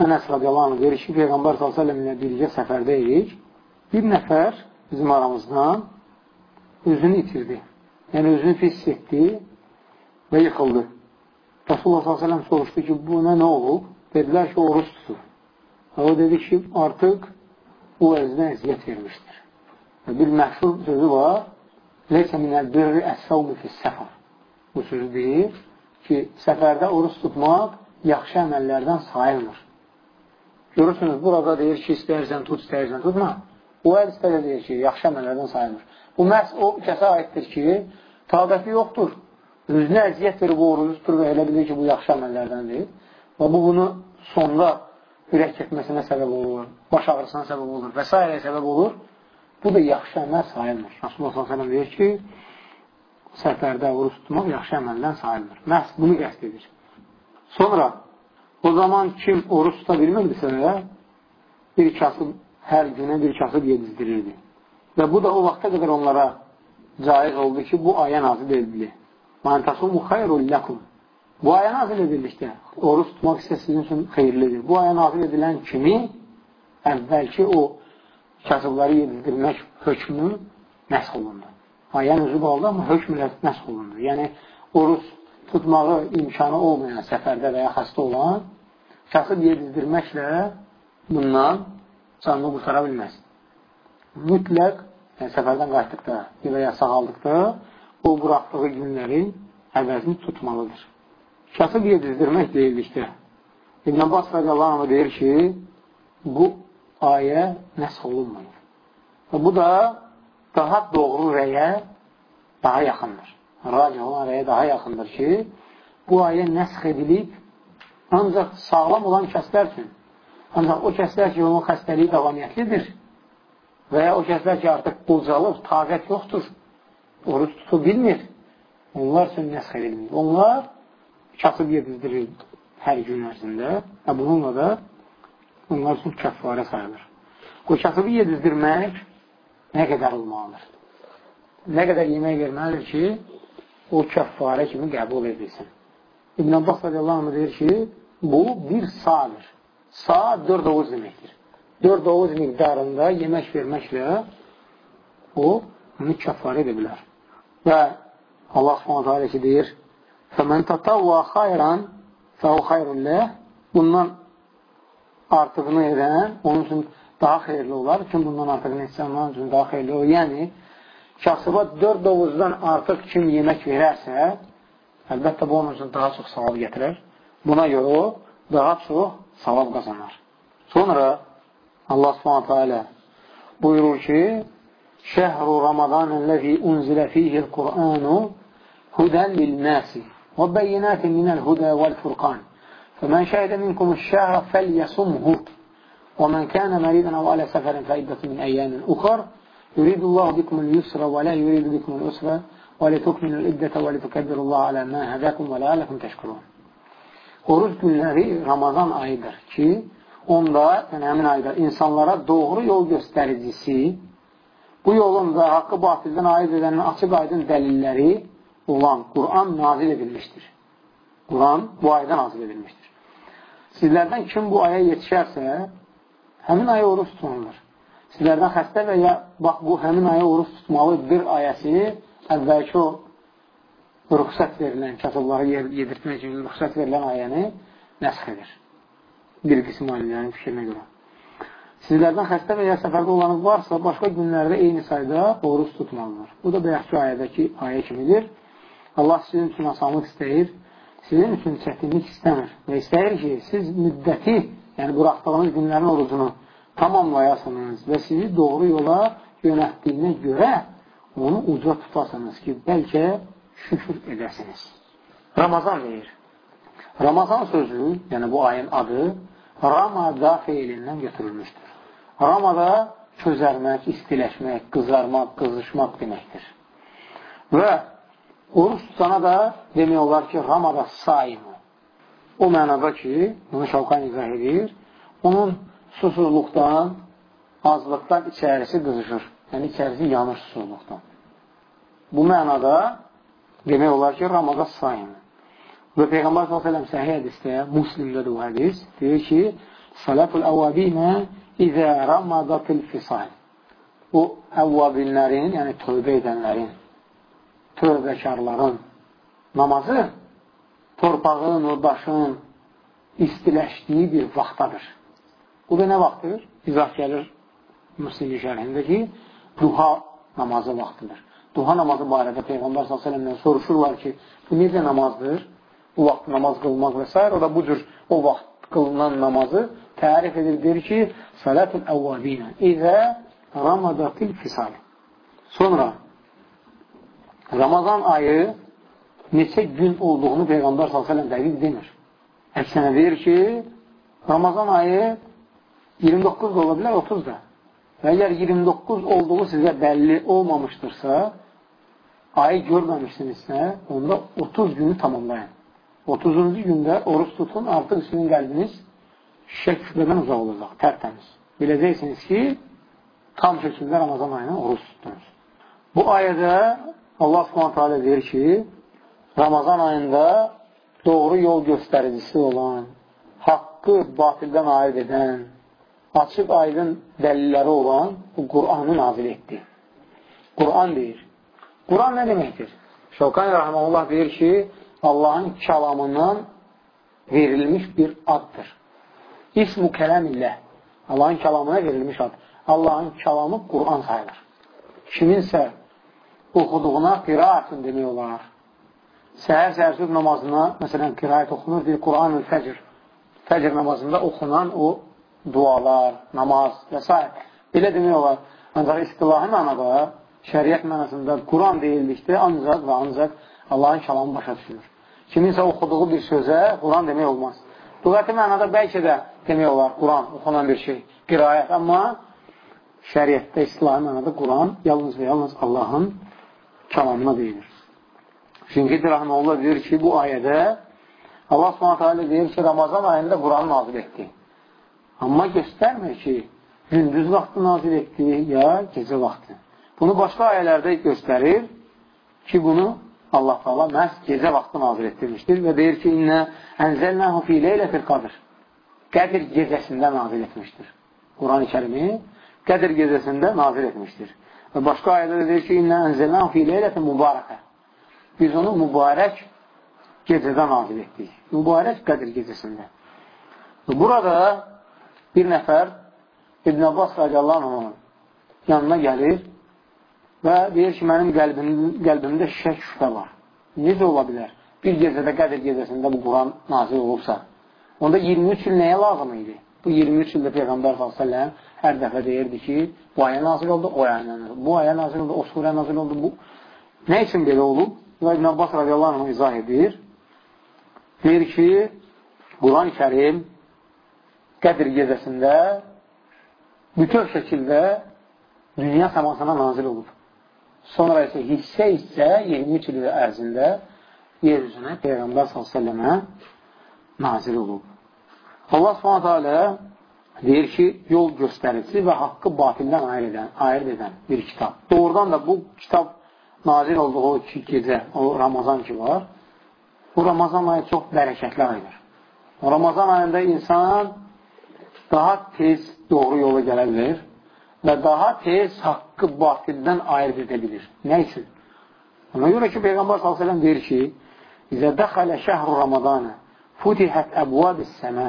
Ənəs radiyallahu anh deyir ki, Peyğəmbər s.ə.v ilə birgə səfərdə idik. Bir nəfər bizim aramızdan özünü itirdi. Yəni, özünü pis etdi və yıxıldı. Rasulullah s.ə.v soruşdu ki, buna nə olub? Dedilər ki, oruç tutur. O dedi ki, artıq o əzinə əziyyət vermişdir. Bir məşhur sözü var, Leysə minəl birri əs-savmu fis-səfər. Bu sözü deyir ki, səfərdə oruç tutmaq yaxşı əməllərdən sayılmır. Görürsünüz, burada deyir ki, istəyirsən tut, istəyirsən tutma. O əl istəyir deyir ki, yaxşı əməllərdən sayılır. Bu məhz o kəsə aiddir ki, taqəti yoxdur. Özünə əziyyət verib orucu tutur və elə bilir ki, bu yaxşı əməllərdəndir. Və bu, bunu sonda ürək çəkməsinə səbəb olur, baş ağrısına səbəb olur və s. səbəb olur. Bu da yaxşı əməl sayılmır. Rasulullah s.ə.v deyir ki, səfərdə oruç tutmaq yaxşı əməldən sayılmır. Məhz bunu qəst edir. Sonra O zaman kim oruç tuta bilmirdisə, bir kasıb hər günə bir kasıb yedizdirirdi. Və bu da o vaxta qədər onlara caiz oldu ki, bu aya nazil edildi. Mən tasumu xayrul ləkum. Bu aya nazil edildikdə, oruç tutmaq isə sizin üçün xeyirlidir. Bu aya nazil edilən kimi əvvəlki o kasıbları yedizdirmək hökmü nəsx olundu. Ayan özü qaldı, amma hökm nəsx olundu. Yəni, oruç tutmağı imkanı olmayan səfərdə və ya xəstə olan kasıb yedizdirməklə bundan canını qurtara bilməz. Mütləq yəni, səfərdən qayıtdıqda və ya sağaldıqda o buraxdığı günlərin əvəzini tutmalıdır. Kasıb yedizdirmək deyildikdə İbn Abbas radiyallahu anh deyir ki, bu ayə nəsx olunmayır. Və bu da daha doğru rəyə daha yaxındır. Racih olan rəyə daha yaxındır ki, bu ayə nəsx edilib ancaq sağlam olan kəslər üçün. Ancaq o kəslər ki, onun xəstəliyi davamiyyətlidir və ya o kəslər ki, artıq qolcalır, taqət yoxdur, oruç tutu bilmir, onlar üçün nəsx edilmir. Onlar kasıb yedizdirir hər gün ərzində və bununla da onlar üçün kəffarə sayılır. O kasıbı yedizdirmək nə qədər olmalıdır? Nə qədər yemək verməlidir ki, o kəffarə kimi qəbul edilsin. İbn Abbas radiyallahu anh deyir ki, bu bir sağdır. Sağ dörd oğuz deməkdir. Dörd oğuz miqdarında yemək verməklə o, onu kəffarə edə bilər. Və Allah s.ə.v ki, deyir, فَمَنْ تَطَوَّا خَيْرًا فَهُ خَيْرٌ لَهِ Bundan artığını edən onun üçün daha xeyirli olar. Kim bundan artığını etsə, onun üçün daha xeyirli olur. Yəni, kasıba dörd dovuzdan artıq kim yemək verərsə, əlbəttə bu onun üçün daha çox savab gətirər. Buna görə o daha çox savab qazanar. Sonra Allah subhanətə alə buyurur ki, Şəhru Ramadanəl-ləzi unzilə fihil Qur'anu hudən lil-nəsi və bəyinətin minəl-hudə vəl-furqan فمن شهد منكم الشهر فليصمه ومن كان مريضا أو على سفر فعدة من أيام أخر Yuridullah bikumul yusra və la yuridu bikumul usra və li tukminul iddətə və li tukəbbirullah alə mə həzəkum və ləələkum təşkurun. Oruc günləri Ramazan ayıdır ki, onda, yəni həmin ayda insanlara doğru yol göstəricisi, bu yolun da haqqı batildən ayırt edənin açıq aydın dəlilləri olan Quran nazil edilmişdir. Quran bu ayda nazil edilmişdir. Sizlərdən kim bu aya yetişərsə, həmin aya oruç tutanlar. Sizlərdən xəstə və ya bax bu həmin aya oruç tutmalı bir ayəsi əvvəlki o rüxsət verilən, kasıbları yedirtmək üçün rüxsət verilən ayəni nəsx edir. Bir qism alimlərin fikrinə görə. Sizlərdən xəstə və ya səfərdə olanı varsa, başqa günlərdə eyni sayda oruç tutmalıdır. Bu da bəyəkçi ayədəki ayə kimidir. Allah sizin üçün asanlıq istəyir sizin üçün çətinlik istəmir və istəyir ki, siz müddəti, yəni buraxdığınız günlərin orucunu tamamlayasınız və sizi doğru yola yönətdiyinə görə onu uca tutasınız ki, bəlkə şükür edəsiniz. Ramazan deyir. Ramazan sözü, yəni bu ayın adı, Ramada feilindən götürülmüşdür. Ramada közərmək, istiləşmək, qızarmaq, qızışmaq deməkdir. Və Oruç tutana da demək olar ki, Ramada saimı. O mənada ki, bunu Şavqan izah edir, onun susuzluqdan, azlıqdan içərisi qızışır. Yəni, içərisi yanır susuzluqdan. Bu mənada demək olar ki, Ramada saimı. Və Peyğəmbər s.ə.v səhiyyə hədisdə, muslimdə bu hədis, deyir ki, Salatul əvvabinə izə ramadatil fisal. Bu əvvabinlərin, yəni tövbə edənlərin, tövbəkarların namazı torpağın, o daşın istiləşdiyi bir vaxtadır. Bu da nə vaxtdır? İzah gəlir Müslim şərhində ki, duha namazı vaxtıdır. Duha namazı barədə Peyğəmbər s.ə.v-dən soruşurlar ki, bu necə namazdır? Bu vaxt namaz qılmaq və s. O da bu cür o vaxt qılınan namazı tərif edir, deyir ki, Salatul əvvabinə İzə ramadatil fisal. Sonra Ramazan ayı neçə gün olduğunu Peyğəmbər s.ə.v dəqiq demir. Əksinə deyir ki, Ramazan ayı 29 da ola bilər, 30 da. Və əgər 29 olduğu sizə bəlli olmamışdırsa, ayı görməmişsinizsə, onda 30 günü tamamlayın. 30-cu gündə oruç tutun, artıq sizin qəlbiniz şək şübhədən uzaq olacaq, tərtəmiz. Biləcəksiniz ki, tam şəkildə Ramazan ayına oruç tutdunuz. Bu ayədə Allah subhanətə deyir ki, Ramazan ayında doğru yol göstəricisi olan, haqqı batildən ayırt edən, açıq aydın dəlilləri olan bu Qur'anı nazil etdi. Qur'an deyir. Qur'an nə deməkdir? Şevkani Rəhməlullah deyir ki, Allahın kəlamından verilmiş bir addır. İsmu kələmillə. Allahın kəlamına verilmiş ad. Allahın kəlamı Qur'an sayılır. Kiminsə oxuduğuna qiraatın demək olar. Səhər səhərsüz namazına, məsələn, qiraat oxunur, deyir, Quran-ı fəcr. Fəcr namazında oxunan o dualar, namaz və s. Belə demək olar. Ancaq istilahi mənada, şəriət mənasında Quran deyildikdə ancaq və ancaq Allahın kəlamı başa düşülür. Kiminsə oxuduğu bir sözə Quran demək olmaz. Lügəti mənada bəlkə də demək olar Quran oxunan bir şey, qirayət, amma şəriətdə, islahi mənada Quran yalnız və yalnız Allahın kəlamına deyilir. Çünki Rahmanullah deyir ki, bu ayədə Allah s.ə.v deyir ki, Ramazan ayında Quran nazil etdi. Amma göstərmir ki, gündüz vaxtı nazil etdi ya gecə vaxtı. Bunu başqa ayələrdə göstərir ki, bunu Allah Taala məhz gecə vaxtı nazil etdirmişdir və deyir ki, "İnnə ənzəlnahu fi leylətil qadr." Qədir gecəsində nazil etmişdir. Quran-ı Kərimi Qədir gecəsində nazil etmişdir. Və başqa ayədə deyir ki, "İnnə ənzəlnahu fi leylətin mübarəkə." Biz onu mübarək gecədə nazil etdik. Mübarək Qədir gecəsində. Burada bir nəfər İbn Abbas radiyallahu anh yanına gəlir və deyir ki, mənim qəlbim, qəlbimdə şək şübhə var. Necə ola bilər? Bir gecədə Qədir gecəsində bu Quran nazil olubsa, onda 23 il nəyə lazım idi? Bu 23 ildə Peyğəmbər s.ə.v hər dəfə deyirdi ki, bu ayə nazil oldu, o ayə nazil oldu, bu ayə nazil oldu, o surə nazil oldu, bu. Nə üçün belə olub? Və İbn Abbas radiyallahu anh izah edir. Deyir ki, Quran-ı Kərim Qədir gecəsində bütöv şəkildə dünya səmasına nazil olub. Sonra isə hissə-hissə 23 il ərzində yer üzünə Peyğəmbər s.ə.və nazil olub. Allah s.ə.v deyir ki, yol göstərici və haqqı batildən ayır edən, ayır edən bir kitab. Doğrudan da bu kitab nazil olduğu o iki gecə, o Ramazan ki var, bu Ramazan ayı çox bərəkətli aydır. O Ramazan ayında insan daha tez doğru yola gələ bilir və daha tez haqqı batildən ayırt edə bilir. Nə üçün? Ona görə ki, Peyğəmbər s.ə.v deyir ki, İzə dəxələ şəhru Ramadana futihət əbvab-ı səmə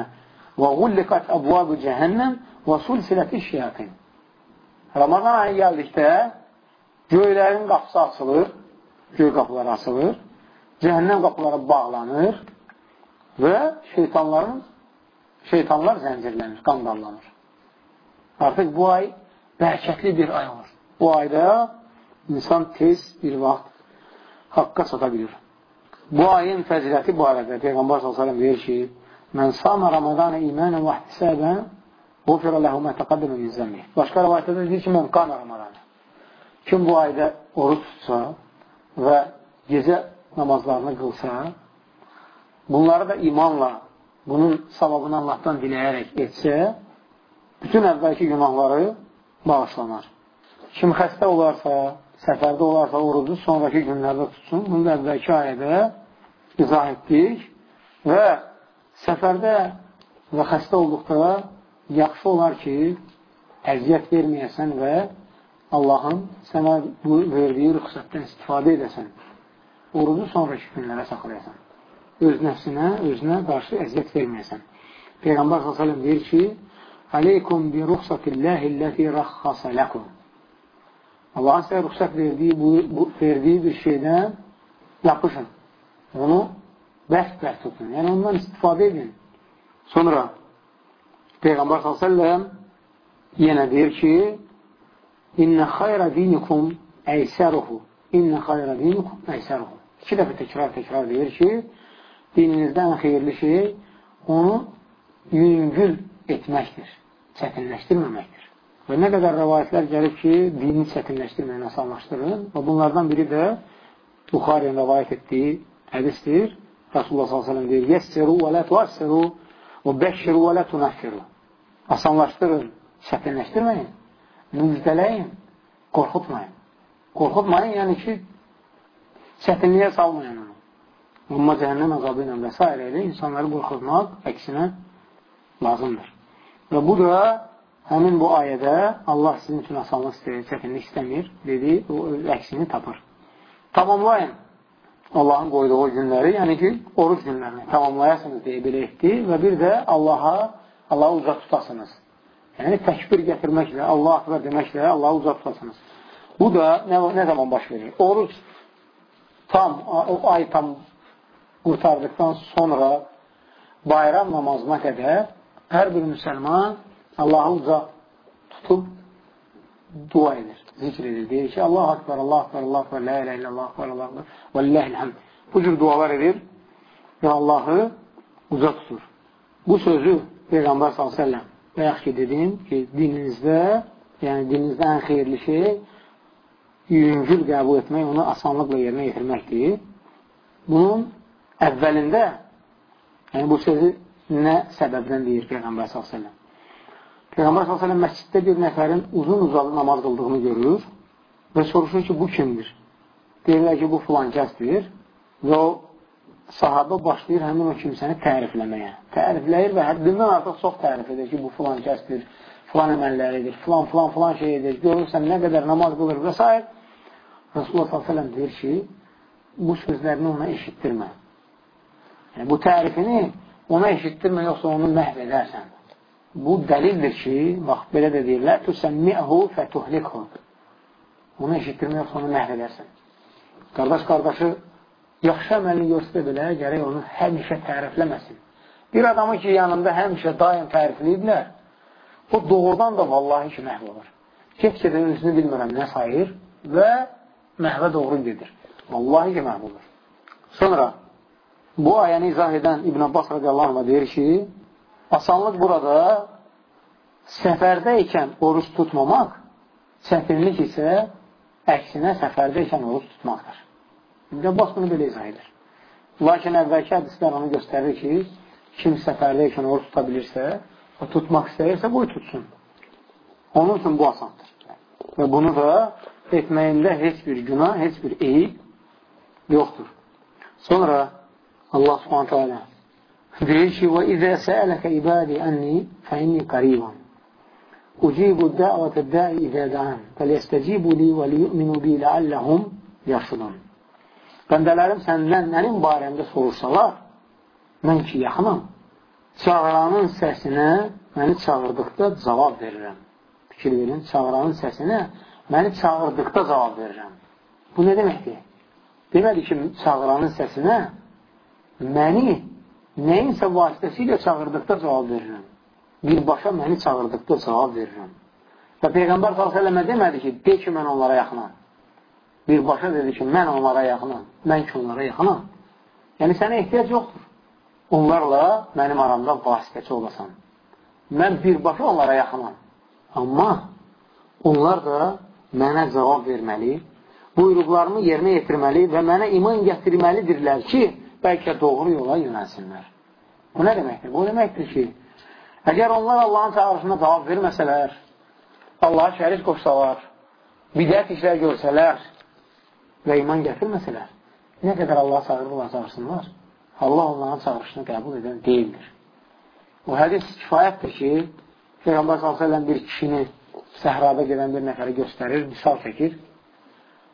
və qulliqət əbvab-ı cəhənnəm və sulsiləti şiyatin. Ramazan ayı gəldikdə göylərin qapısı açılır, göy qapıları açılır, cəhənnəm qapıları bağlanır və şeytanların şeytanlar zəncirlənir, qandallanır. Artıq bu ay bərəkətli bir ay olur. Bu ayda insan tez bir vaxt haqqa çata bilir. Bu ayın fəziləti barədə Peyğəmbər s.ə.v deyir ki, Mən sama Ramazanı imanən və ihtisabən Qufirə ləhu mə təqaddəmə min zəmmi. Başqa rəvayətdə deyir ki, mən qana Ramazanı. Kim bu ayda oruç tutsa və gecə namazlarını qılsa, bunları da imanla, bunun savabını Allahdan diləyərək etsə, bütün əvvəlki günahları bağışlanar. Kim xəstə olarsa, səfərdə olarsa, orucu sonraki günlərdə tutsun. Bunu da əvvəlki ayədə izah etdik və səfərdə və xəstə olduqda yaxşı olar ki, əziyyət verməyəsən və Allahın sənə bu verdiyi rüxsətdən istifadə edəsən. Orucu sonraki günlərə saxlayasan. Öz nəfsinə, özünə qarşı əziyyət verməyəsən. Peyğəmbər s.ə.v deyir ki, Aleykum bi ruxsatilləhi illəti rəxxasa ləkum. Allahın sizə rüxsət verdiyi, bu, bu, verdiyi bir şeydən yapışın. Onu bərk-bərk tutun. Yəni, ondan istifadə edin. Sonra Peyğəmbər s.ə.v yenə deyir ki, İnnə xayrə dinikum əysəruhu. İnnə xayrə dinikum əysəruhu. İki dəfə təkrar-təkrar deyir ki, dininizdən xeyirli şey onu yüngül etməkdir çətinləşdirməməkdir. Və nə qədər rəvayətlər gəlib ki, dini çətinləşdirməyini asanlaşdırın və bunlardan biri də Buxariyən rəvayət etdiyi hədisdir. Rasulullah s.ə.v deyir, Yəssiru və lə tuassiru və bəşşiru və lə tunaffiru. Asanlaşdırın, çətinləşdirməyin, müjdələyin, qorxutmayın. Qorxutmayın, yəni ki, çətinliyə salmayın onu. Amma cəhənnəm əzabı ilə və s. ilə insanları qorxutmaq əksinə lazımdır. Və bu da həmin bu ayədə Allah sizin üçün asanlıq istəyir, çətinlik istəmir, dedi, o öz əksini tapır. Tamamlayın Allahın qoyduğu günləri, yəni ki, oruc günlərini tamamlayasınız deyə belə etdi və bir də Allaha, Allahı uzaq tutasınız. Yəni, təkbir gətirməklə, Allah akbar deməklə Allahı uzaq tutasınız. Bu da nə, nə zaman baş verir? Oruc tam, o ay tam qurtardıqdan sonra bayram namazına qədər hər bir müsəlman Allahı uca tutub dua edir, zikr edir. Deyir ki, Allah akbar, Allah akbar, Allah akbar, la ilə illallah akbar, Allah akbar, və lilləhilhəm. Bu cür dualar edir və Allahı uca tutur. Bu sözü Peyğəmbər s.ə.v bayaq ki, dedim ki, dininizdə, yəni dininizdə ən xeyirli şey yüngül qəbul etmək, onu asanlıqla yerinə yetirməkdir. Bunun əvvəlində, yəni bu sözü nə səbəbdən deyir Peyğəmbər s.ə.v? Peyğəmbər s.ə.v məsciddə bir nəfərin uzun-uzadı namaz qıldığını görür və soruşur ki, bu kimdir? Deyirlər ki, bu filan kəsdir və o sahabə başlayır həmin o kimsəni tərifləməyə. Tərifləyir və həddindən artıq çox tərif edir ki, bu filan kəsdir, filan əməlləri edir, filan, filan, filan şey edir, görürsən nə qədər namaz qılır və s. Rasulullah s.ə.v deyir ki, bu sözlərini ona eşitdirmə. Yəni, bu tərifini ona eşitdirmə, yoxsa onu məhv edərsən. Bu dəlildir ki, bax, belə də deyirlər, tüsəmmi'hu fətuhlikhu. Onu eşitdirmə, yoxsa onu məhv edərsən. Qardaş qardaşı yaxşı əməlini görsə belə, gərək onu həmişə tərifləməsin. Bir adamı ki, yanında həmişə daim tərifləyiblər, o doğrudan da vallahi ki, məhv olur. Get-gedən özünü bilmirəm nə sayır və məhvə doğru gedir. Vallahi ki, məhv olur. Sonra bu ayəni izah edən İbn Abbas radiyallahu deyir ki, asanlıq burada səfərdə ikən oruç tutmamaq, çətinlik isə əksinə səfərdə ikən oruç tutmaqdır. İbn Abbas bunu belə izah edir. Lakin əvvəlki hədislər onu göstərir ki, kim səfərdəykən oruç tuta bilirsə, o tutmaq istəyirsə, qoy tutsun. Onun üçün bu asandır. Və bunu da etməyində heç bir günah, heç bir eyib yoxdur. Sonra Allah subhanahu teala deyir ki, və izə səələkə ibadi ənni fə inni qaribam. Ucibu dəvətə dəi izə dəən fəliyəstəcibu li və liyü'minu bi ləalləhum yaşılun. Bəndələrim səndən mənim barəmdə soruşsalar, mən ki, yaxınam. Çağıranın səsinə məni çağırdıqda cavab verirəm. Fikir verin, çağıranın səsinə məni çağırdıqda cavab verirəm. Bu nə deməkdir? Demədi ki, çağıranın səsinə məni nəyinsə vasitəsilə çağırdıqda cavab verirəm. Birbaşa məni çağırdıqda cavab verirəm. Və Peyğəmbər s.ə.və demədi ki, de ki, mən onlara yaxınam birbaşa dedi ki, mən onlara yaxınam, mən ki onlara yaxınam. Yəni, sənə ehtiyac yoxdur. Onlarla mənim aramda vasitəçi olasan. Mən birbaşa onlara yaxınam. Amma onlar da mənə cavab verməli, buyruqlarımı yerinə yetirməli və mənə iman gətirməlidirlər ki, bəlkə doğru yola yönəlsinlər. Bu nə deməkdir? Bu deməkdir ki, əgər onlar Allahın çağırışına cavab verməsələr, Allaha şərik qoşsalar, bidət işlər görsələr, və iman gətirməsələr, nə qədər Allah çağırırlar, çağırsınlar, Allah onların çağırışını qəbul edən deyildir. O hədis kifayətdir ki, Peyğəmbər s.ə.v bir kişini səhrada gedən bir nəfəri göstərir, misal çəkir,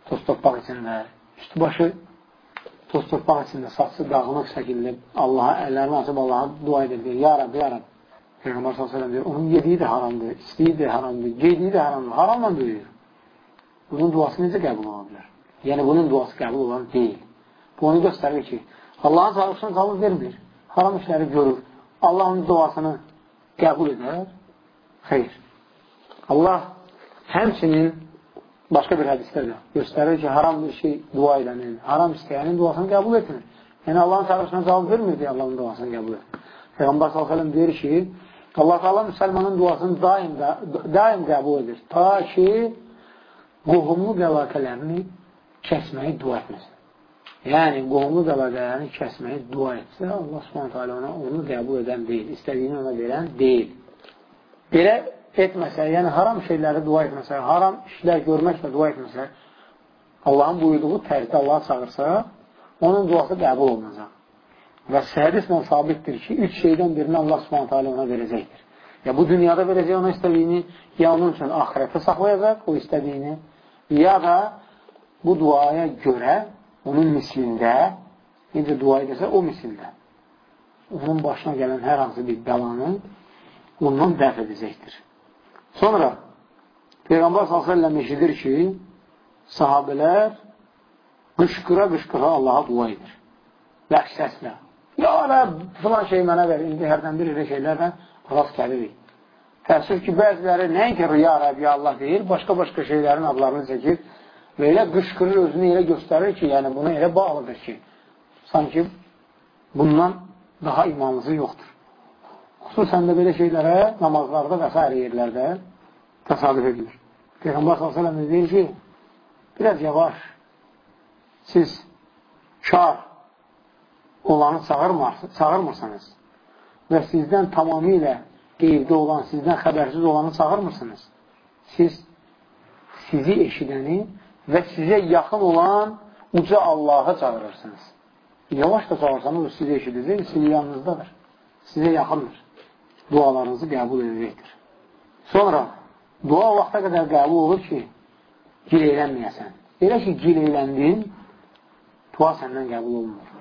toz torpaq içində, üstü başı toz torpaq içində, saçsı dağınıq şəkildə Allaha, əllərini açıb Allaha dua edir, deyir, ya Rabbi, ya Rabbi. Peyğəmbər s.ə.v deyir, onun yediyi də haramdır, istəyi də haramdır, geydiyi də haramdır, haramla böyüyür. Bunun duası necə qəbul ola bilər? Yəni, bunun duası qəbul olan deyil. Bu onu göstərir ki, Allahın çağırışına cavab vermir. Haram işləri görür. Allah onun duasını qəbul edər. Xeyr. Allah həmçinin başqa bir hədisdə də göstərir ki, haram bir şey dua edənin, haram istəyənin duasını qəbul etmir. Yəni, Allahın çağırışına cavab vermir deyə Allahın duasını qəbul etmir. Peyğəmbər s.ə.v deyir ki, Allah Allah müsəlmanın duasını daim, daim qəbul edir. Ta ki, qohumluq əlaqələrini kəsməyi dua etməsin. Yəni, qohumlu əlaqələrini kəsməyi dua etsə, Allah subhanətə alə ona onu qəbul edən deyil, istədiyini ona verən deyil. Belə etməsə, yəni haram şeyləri dua etməsə, haram işlər görməklə dua etməsə, Allahın buyurduğu tərdə Allah çağırsa, onun duası qəbul olunacaq. Və hədislə sabitdir ki, üç şeydən birini Allah subhanətə alə ona verəcəkdir. Ya bu dünyada verəcək ona istədiyini, ya onun üçün ahirətə saxlayacaq o istədiyini, ya da bu duaya görə onun mislində, necə dua edirsə, o mislində onun başına gələn hər hansı bir bəlanı ondan dəf edəcəkdir. Sonra Peyğəmbər s.ə.v eşidir ki, sahabələr qışqıra-qışqıra Allaha dua edir. Vəx səslə. Ya Rəb, filan şey mənə ver. İndi hərdən bir elə şeylərlə rast gəlirik. Təəssüf ki, bəziləri nəinki riya Rəbi Allah deyir, başqa-başqa şeylərin adlarını çəkir və elə qışqırır, özünü elə göstərir ki, yəni buna elə bağlıdır ki, sanki bundan daha imanlısı yoxdur. Xüsusən də belə şeylərə namazlarda və s. yerlərdə təsadüf edilir. Peyğəmbər s.ə.v deyir ki, biraz yavaş, siz kar olanı çağırmırsanız və sizdən tamamilə qeybdə olan, sizdən xəbərsiz olanı çağırmırsınız, siz sizi eşidəni və sizə yaxın olan uca Allahı çağırırsınız. Yavaş da çağırsanız, o sizi eşidəcək, sizin yanınızdadır, sizə yaxındır, dualarınızı qəbul edəcəkdir. Sonra, dua vaxta qədər qəbul olur ki, gileylənməyəsən. Elə ki, gileyləndin, dua səndən qəbul olunur.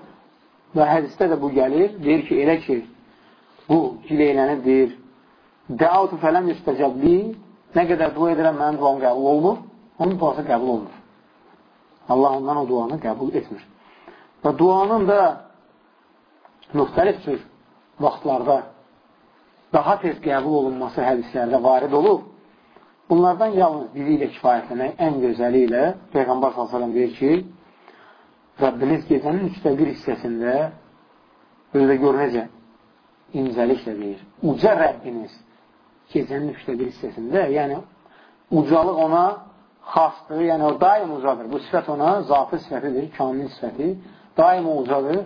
Və hədisdə də bu gəlir, deyir ki, elə ki, bu gileylənib deyir, dəavtu fələm yüstəcəbli, nə qədər dua edirəm, mənim duam qəbul olunur, onun duası qəbul olunur. Allah ondan o duanı qəbul etmir. Və duanın da müxtəlif cür vaxtlarda daha tez qəbul olunması hədislərdə varid olub. Bunlardan yalnız biri ilə kifayətlənək ən gözəli ilə Peyğəmbər s.ə.v deyir ki, Rəbbiniz gecənin üçdə bir hissəsində özdə gör necə incəliklə deyir. Uca Rəbbiniz gecənin üçdə bir hissəsində, yəni ucalıq ona xasdır, yəni o daim ucadır. Bu sifət ona zatı sifətidir, kamil sifəti, daim ucadır.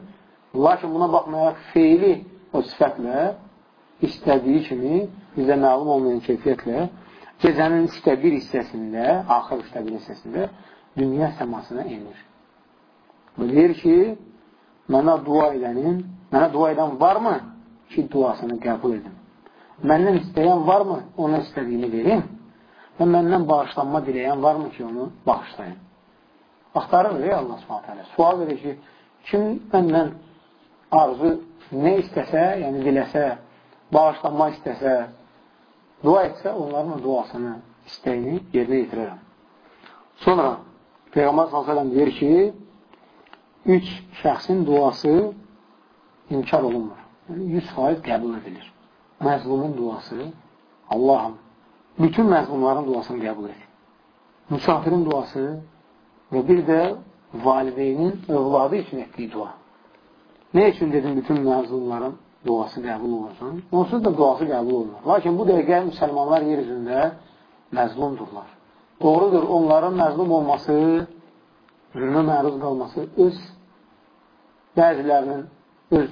Lakin buna baxmayaraq feili o sifətlə istədiyi kimi bizə məlum olmayan keyfiyyətlə gecənin üçdə bir hissəsində, axır üçdə bir hissəsində dünya səmasına enir. Bu deyir ki, mənə dua edənin, mənə dua edən varmı ki, duasını qəbul edim? Məndən istəyən varmı, ona istədiyini verim? Və məndən bağışlanma diləyən varmı ki, onu bağışlayın? Axtarır, ey Allah s.ə. Sual verir ki, kim məndən arzu nə istəsə, yəni diləsə, bağışlanma istəsə, dua etsə, onların duasını, istəyini yerinə yetirirəm. Sonra Peyğəmbər s.ə.v deyir ki, üç şəxsin duası inkar olunmur. Yəni, 100% qəbul edilir. Məzlumun duası, Allahım, bütün məzlumların duasını qəbul edir. Müsafirin duası və bir də valideynin övladı üçün etdiyi dua. Nə üçün dedim bütün məzlumların duası qəbul olunsun. Onsuz da duası qəbul olunur. Lakin bu dəqiqə müsəlmanlar yer üzündə məzlumdurlar. Doğrudur, onların məzlum olması, zülmə məruz qalması öz bəzilərinin öz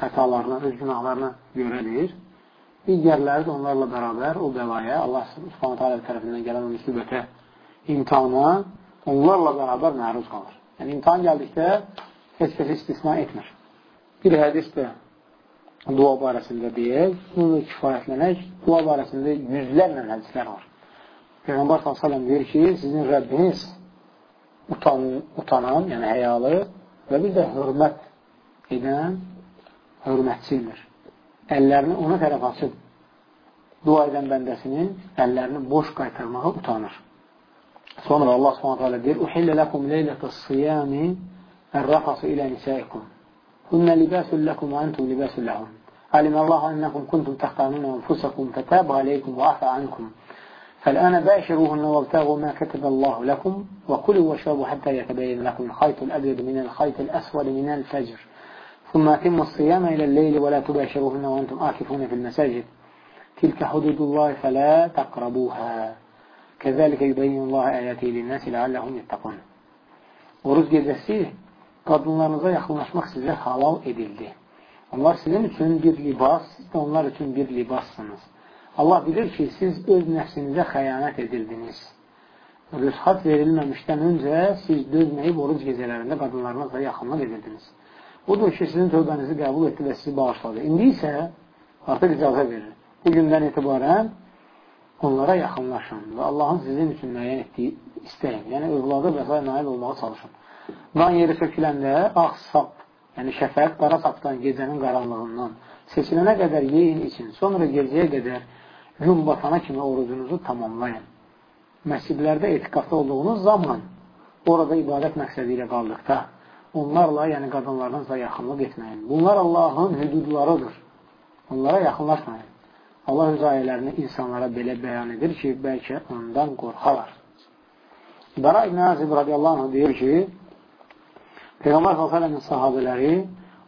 xətalarına, öz günahlarına görədir. Digərləri də onlarla bərabər o bəlaya, Allah subhanət alə tərəfindən gələn müsibətə, imtihana onlarla bərabər məruz qalır. Yəni, imtihan gəldikdə heç kəs istisna etmir. Bir hədis də dua barəsində deyək, bunu kifayətlənək, dua barəsində yüzlərlə hədislər var. Peyğəmbər s.ə.v deyir ki, sizin Rəbbiniz utan, utanan, yəni həyalı və bir də hörmət edən hörmətçildir. Əllərini ona tərəf açıb dua edən bəndəsinin əllərini boş qaytarmağa utanır. Sonra Allah s.ə.v deyir, Uhillə ləkum leylətə siyami ər-rəfasu ilə nisəikum. Libəsul ləkum və entum libəsul ləhum. علم الله أنكم كنتم تختارون أنفسكم فتاب عليكم وعفى عنكم. فالآن باشروهن وابتغوا ما كتب الله لكم وكلوا واشربوا حتى يتبين لكم الخيط الأبيض من الخيط الأسود من الفجر. ثم أتموا الصيام إلى الليل ولا تباشروهن وأنتم آكفون في المساجد. تلك حدود الله فلا تقربوها. كذلك يبين الله آياته للناس لعلهم يتقون. Oruç gecəsi qadınlarınıza yaxınlaşmaq sizə halal edildi. Onlar sizin üçün bir libas, siz də onlar üçün bir libassınız. Allah bilir ki, siz öz nəfsinizə xəyanət edirdiniz. Rüsxat verilməmişdən öncə siz dözməyib oruc gecələrində qadınlarınızla yaxınlıq edirdiniz. Budur ki, sizin tövbənizi qəbul etdi və sizi bağışladı. İndi isə artıq icazə verir. Bu gündən etibarən onlara yaxınlaşın və Allahın sizin üçün müəyyən etdiyi istəyin. Yəni, övladı və nail olmağa çalışın. Dan yeri söküləndə ağ sap yəni şəfəq qara sapdan gecənin qaranlığından seçilənə qədər yeyin için, sonra gecəyə qədər gün batana kimi orucunuzu tamamlayın. Məscidlərdə etiqafda olduğunuz zaman orada ibadət məqsədi ilə qaldıqda onlarla, yəni qadınlarınızla yaxınlıq etməyin. Bunlar Allahın hüdudlarıdır. Onlara yaxınlaşmayın. Allah öz ayələrini insanlara belə bəyan edir ki, bəlkə ondan qorxalar. Bara İbn Azib radiyallahu anh deyir ki, Peyğəmbər s.ə.v-in sahabələri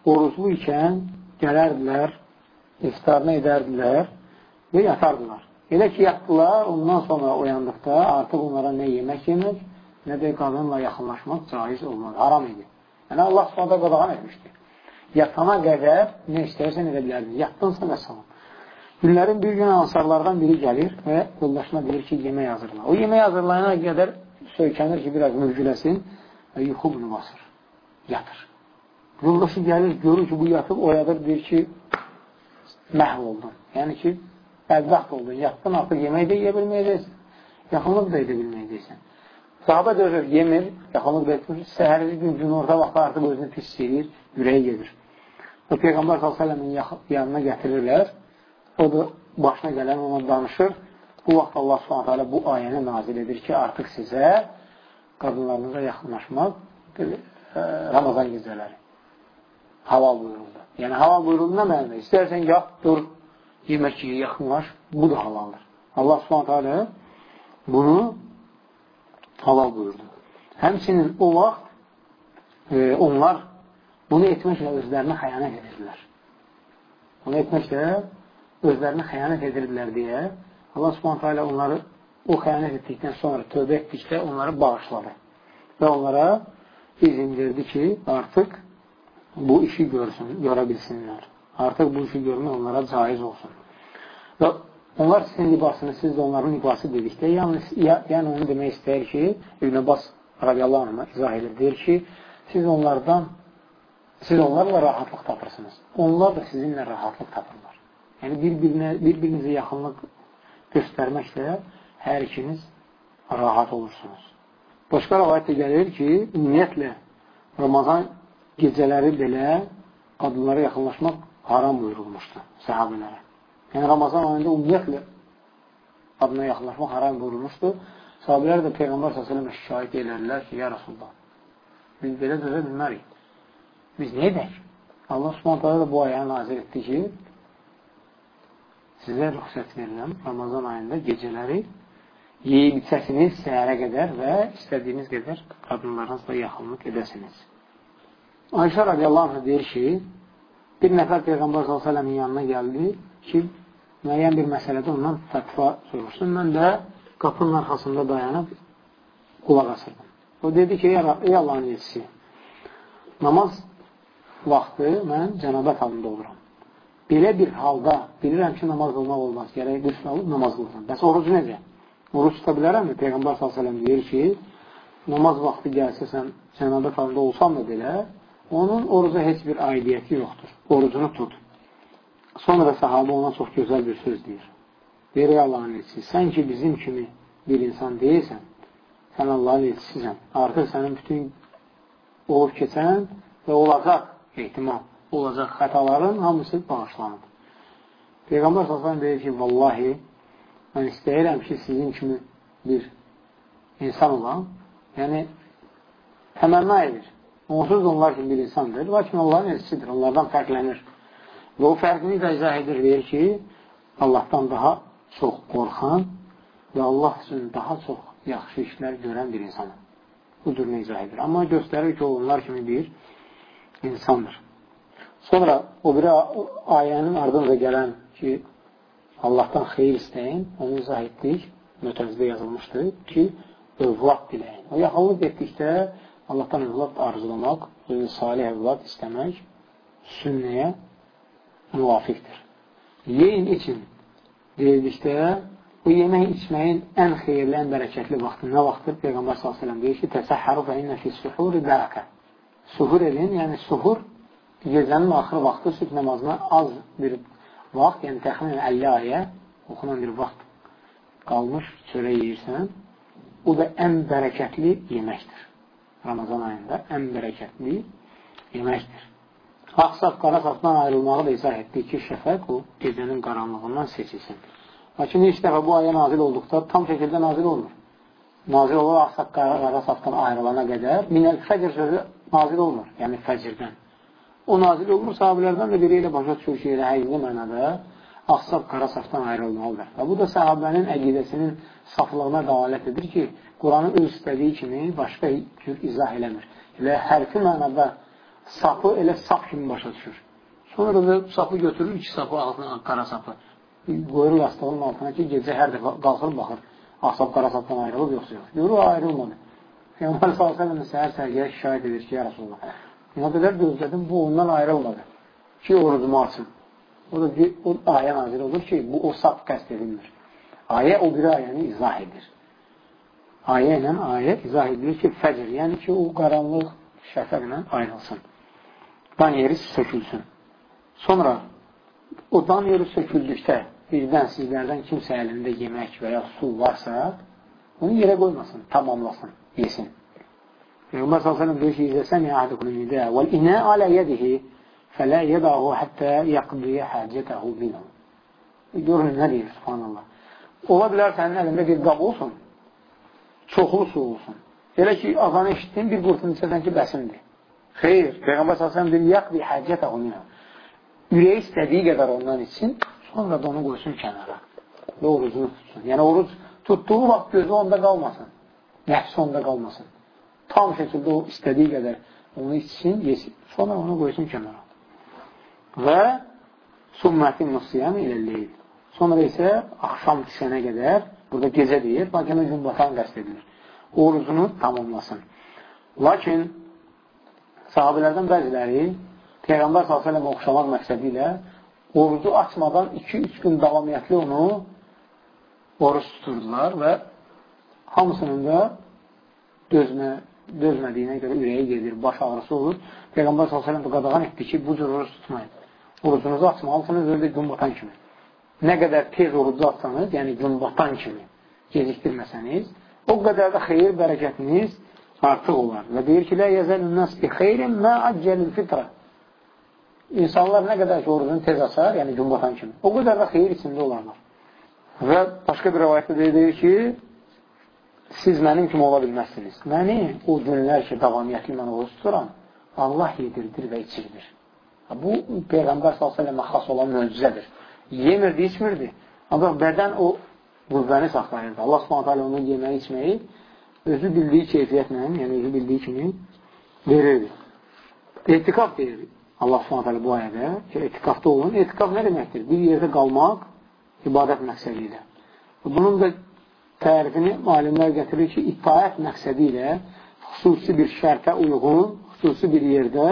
oruclu ikən gələrdilər, iftarını edərdilər və yatardılar. Elə ki, yatdılar, ondan sonra oyandıqda artıq onlara nə yemək yemək, nə də qadınla yaxınlaşmaq caiz olmadı, haram idi. Yəni, Allah s.ə.v qadağan etmişdi. Yatana qədər nə istəyirsən edə bilərdin. Yatdınsa və salam. Günlərin bir gün ansarlardan biri gəlir və yoldaşına deyir ki, yemək hazırla. O yemək hazırlayana qədər söykənir ki, biraz mürgüləsin və yuxu bunu basır. Yatır. Yoldaşı gəlir, görür ki, bu yatıb, oyadır, deyir ki, məhv oldun. Yəni ki, bədbəxt oldun. Yatdın, artıq yemək də yeyə bilməyəcəksən. Yaxınlıq da edə bilməyəcəksən. Sahabə dözür, yemir, yaxınlıq da etmir. Səhərli gün, gün orta vaxtda artıq özünü pis istəyir, ürəyə gedir. O Peyğəmbər s.ə.v-in yanına gətirirlər. O da başına gələn ona danışır. Bu vaxt Allah s.ə.v bu ayəni nazil edir ki, artıq sizə qadınlarınıza yaxınlaşmaq Ramazan gecələri halal buyuruldu. Yəni, halal buyuruldu nə mənada? İstərsən yat, dur, yemək yiyə yaxınlaş, bu da halaldır. Allah s.ə.v bunu halal buyurdu. Həmçinin o vaxt e, onlar bunu etməklə özlərinə xəyanət edirlər. Bunu etməklə özlərinə xəyanət edirlər deyə Allah subhanətə alə onları o xəyanət etdikdən sonra tövbə etdikdə onları bağışladı. Və onlara izin verdi ki, artıq bu işi görsün, görə bilsinlər. Artıq bu işi görmək onlara caiz olsun. Və onlar sizin libasını, siz də onların libası dedikdə, yəni, yəni onu demək istəyir ki, İbn Abbas radiyallahu anhına izah edir, deyir ki, siz onlardan, siz onlarla rahatlıq tapırsınız. Onlar da sizinlə rahatlıq tapırlar. Yəni, bir-birinizə yaxınlıq göstərməklə hər ikiniz rahat olursunuz. Başqa rəvayətdə gəlir ki, ümumiyyətlə, Ramazan gecələri belə qadınlara yaxınlaşmaq haram buyurulmuşdur səhabələrə. Yəni, Ramazan ayında ümumiyyətlə qadına yaxınlaşmaq haram buyurulmuşdur. Sahabələr də Peyğəmbər s.ə.və şikayət elərlər ki, ya Rasulullah, biz belə dözə bilmərik. Biz nə edək? Allah subhanətə da bu ayəni nazir etdi ki, sizə rüxsət verirəm Ramazan ayında gecələri yeyib içəsiniz səhərə qədər və istədiyiniz qədər qadınlarınızla yaxınlıq edəsiniz. Ayşə radiyallahu anh deyir ki, bir nəfər Peyğəmbər s.ə.v-in yanına gəldi ki, müəyyən bir məsələdə ondan fətva soruşsun. Mən də qapının arxasında dayanıb qulaq asırdım. O dedi ki, ey Allahın elçisi, namaz vaxtı mən cənabət halında oluram. Belə bir halda bilirəm ki, namaz qılmaq olmaz. Gərək qüsl alıb namaz qılsın. Bəs orucu necə? Oruç tuta bilərəmmi? Peyğəmbər s.ə.v deyir ki, namaz vaxtı gəlsə sən cənabət halında olsan da belə, onun oruca heç bir aidiyyəti yoxdur. Orucunu tut. Sonra sahabə ona çox gözəl bir söz deyir. Deyir, Allahın elçisi, sən ki bizim kimi bir insan deyilsən, sən Allahın elçisisən. Artıq sənin bütün olub keçən və olacaq ehtimal, olacaq xətaların hamısı bağışlanıb. Peyğəmbər s.ə.v deyir ki, vallahi, mən istəyirəm ki, sizin kimi bir insan olan, yəni təmənna edir. Onsuz onlar kimi bir insandır, lakin Allahın elçisidir, onlardan fərqlənir. Və o fərqini də izah edir, deyir ki, Allahdan daha çox qorxan və Allah üçün daha çox yaxşı işlər görən bir insanım. Budur nə izah edir. Amma göstərir ki, onlar kimi bir insandır. Sonra o bir ayənin ardınca gələn ki, Allahdan xeyir istəyin, onu izah etdik, mötəvizdə yazılmışdır ki, övlad diləyin. O yaxınlıq etdikdə Allahdan övlad arzulamaq, salih övlad istəmək sünnəyə müvafiqdir. Yeyin için deyildikdə bu yemək içməyin ən xeyirli, ən bərəkətli vaxtı nə vaxtdır? Peyğəmbər s.ə.v deyir ki, təsəhhəru fə innə fi suhuri bərəkə. Suhur edin, yəni suhur gecənin axır vaxtı sübh namazına az bir vaxt, yəni təxminən 50 aya oxunan bir vaxt qalmış çörək yeyirsən, o da ən bərəkətli yeməkdir. Ramazan ayında ən bərəkətli yeməkdir. Ağ saf, qara safdan ayrılmağı da izah etdi ki, şəfəq o gecənin qaranlığından seçilsin. Lakin ilk dəfə bu aya nazil olduqda tam şəkildə nazil olmur. Nazil olur ağ saf, qara safdan ayrılana qədər minəl fəcr sözü nazil olmur, yəni fəcrdən. O nazil olmur, sahabilərdən də biri ilə başa düşür ki, elə həqiqli mənada asab qara safdan ayrılmalıdır. Və bu da səhabənin əqidəsinin saflığına dəlalət edir ki, Quranı öz istədiyi kimi başqa cür izah eləmir. Elə hərfi mənada sapı elə sap kimi başa düşür. Sonra da sapı götürür, iki sapı altına, qara sapı. Qoyur yastığının altına ki, gecə hər dəfə qalxır, baxır. Asab qara sapdan ayrılıb, yoxsa yox. Görür, ayrılmadı. Peyğəmbər s.ə.v səhər sərgiyə şikayət edir ki, ya Rasulullah, nə qədər gözlədim, bu ondan ayrılmadı ki, orucumu açın. O da o ayə nazir olur ki, bu o saf qəst edilmir. Ayə o bir ayəni izah edir. Ayə ilə ayə izah edilir ki, fəcr, yəni ki, o qaranlıq şəfəqlə ayrılsın. Dan yeri sökülsün. Sonra o dan yeri söküldükdə birdən sizlərdən kimsə əlində yemək və ya su varsa, onu yerə qoymasın, tamamlasın, yesin. Peyğəmbər s.ə.v deyir ki, İzləsən ya ahdikulun idə vəl inə alə yədihi fələ yədəhu həttə yəqdiyə həcətəhu minhu. Görün, nə deyir, subhanallah. Ola bilər sənin əlində bir qab olsun, çoxlu su olsun. Elə ki, azanı eşitdin, bir qurtun içəsən ki, bəsindir. Xeyr, Peyğəmbər s.ə.v deyir, yəqdi həcətəhu minhu. Ürəyi istədiyi qədər ondan içsin, sonra da onu qoysun kənara. Və orucunu tutsun. Yəni, oruc tutduğu vaxt gözü onda qalmasın. Nəfsi onda qalmasın. Tam şəkildə o istədiyi qədər onu içsin, yesin. Sonra onu qoysun kənara. Və summətin nusiyam iləleyil. Sonra isə axşam düşənə qədər, burada gecə deyir, lakin gün batan qəst edilir. Orucunu tamamlasın. Lakin sahabilərdən bəziləri Peyğəmbər s.ə.v oxşamaq məqsədi ilə orucu açmadan 2-3 gün davamiyyətli onu oruç tuturdular və hamısının da dözmə, dözmədiyinə görə ürəyi gedir, baş ağrısı olur. Peyğəmbər s.ə.v qadağan etdi ki, bu cür oruç tutmayın. Orucunuzu açmalısınız öyle gün batan kimi. Nə qədər tez orucu açsanız, yəni gün batan kimi gecikdirməsəniz, o qədər də xeyir, bərəkətiniz artıq olar. Və deyir ki, lə yəzəlün nəs bi xeyrin mə accəlül fitrə. İnsanlar nə qədər ki, orucunu tez açar, yəni gün batan kimi, o qədər də xeyir içində olarlar. Və başqa bir rəvayətdə deyir ki, siz mənim kimi ola bilməzsiniz. Məni o günlər ki, davamiyyətli mən oruç tuturam, Allah yedirdir və içirdir. Bu, Peyğəmbər s.ə.və xas olan möcüzədir. Yemirdi, içmirdi. Ancaq bədən o qüvvəni saxlayırdı. Allah s.ə.və onun yeməyi, içməyi özü bildiyi keyfiyyətlə, yəni özü bildiyi kimi verirdi. Etikaf deyir Allah s.ə.və bu ayədə ki, etikafda olun. Etikaf nə deməkdir? Bir yerdə qalmaq ibadət məqsədi ilə. Bunun da tərifini alimlər gətirir ki, itaət məqsədi ilə xüsusi bir şərtə uyğun, xüsusi bir yerdə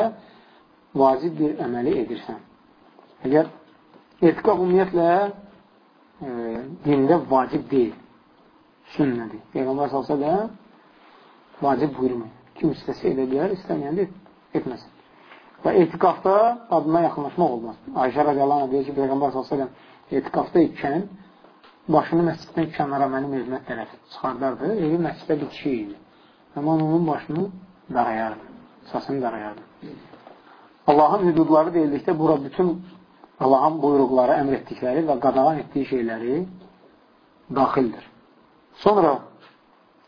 vacib bir əməli edirsən. Əgər etiqaf ümumiyyətlə e, dində vacib deyil, sünnədir. Peyğəmbər salsa da vacib buyurmuyor. Kim istəsə edə bilər, istəməyən də etməsin. Və etiqafda adına yaxınlaşmaq olmaz. Ayşə radiyallahu deyir ki, Peyğəmbər salsa etiqafda ikən başını məsciddən kənara mənim evimə tərəf çıxardardı. Evi məscidə bitişik idi. Həman onun başını darayardı, sasını darayardı. Allahın hüdudları deyildikdə bura bütün Allahın buyruqları, əmr etdikləri və qadağan etdiyi şeyləri daxildir. Sonra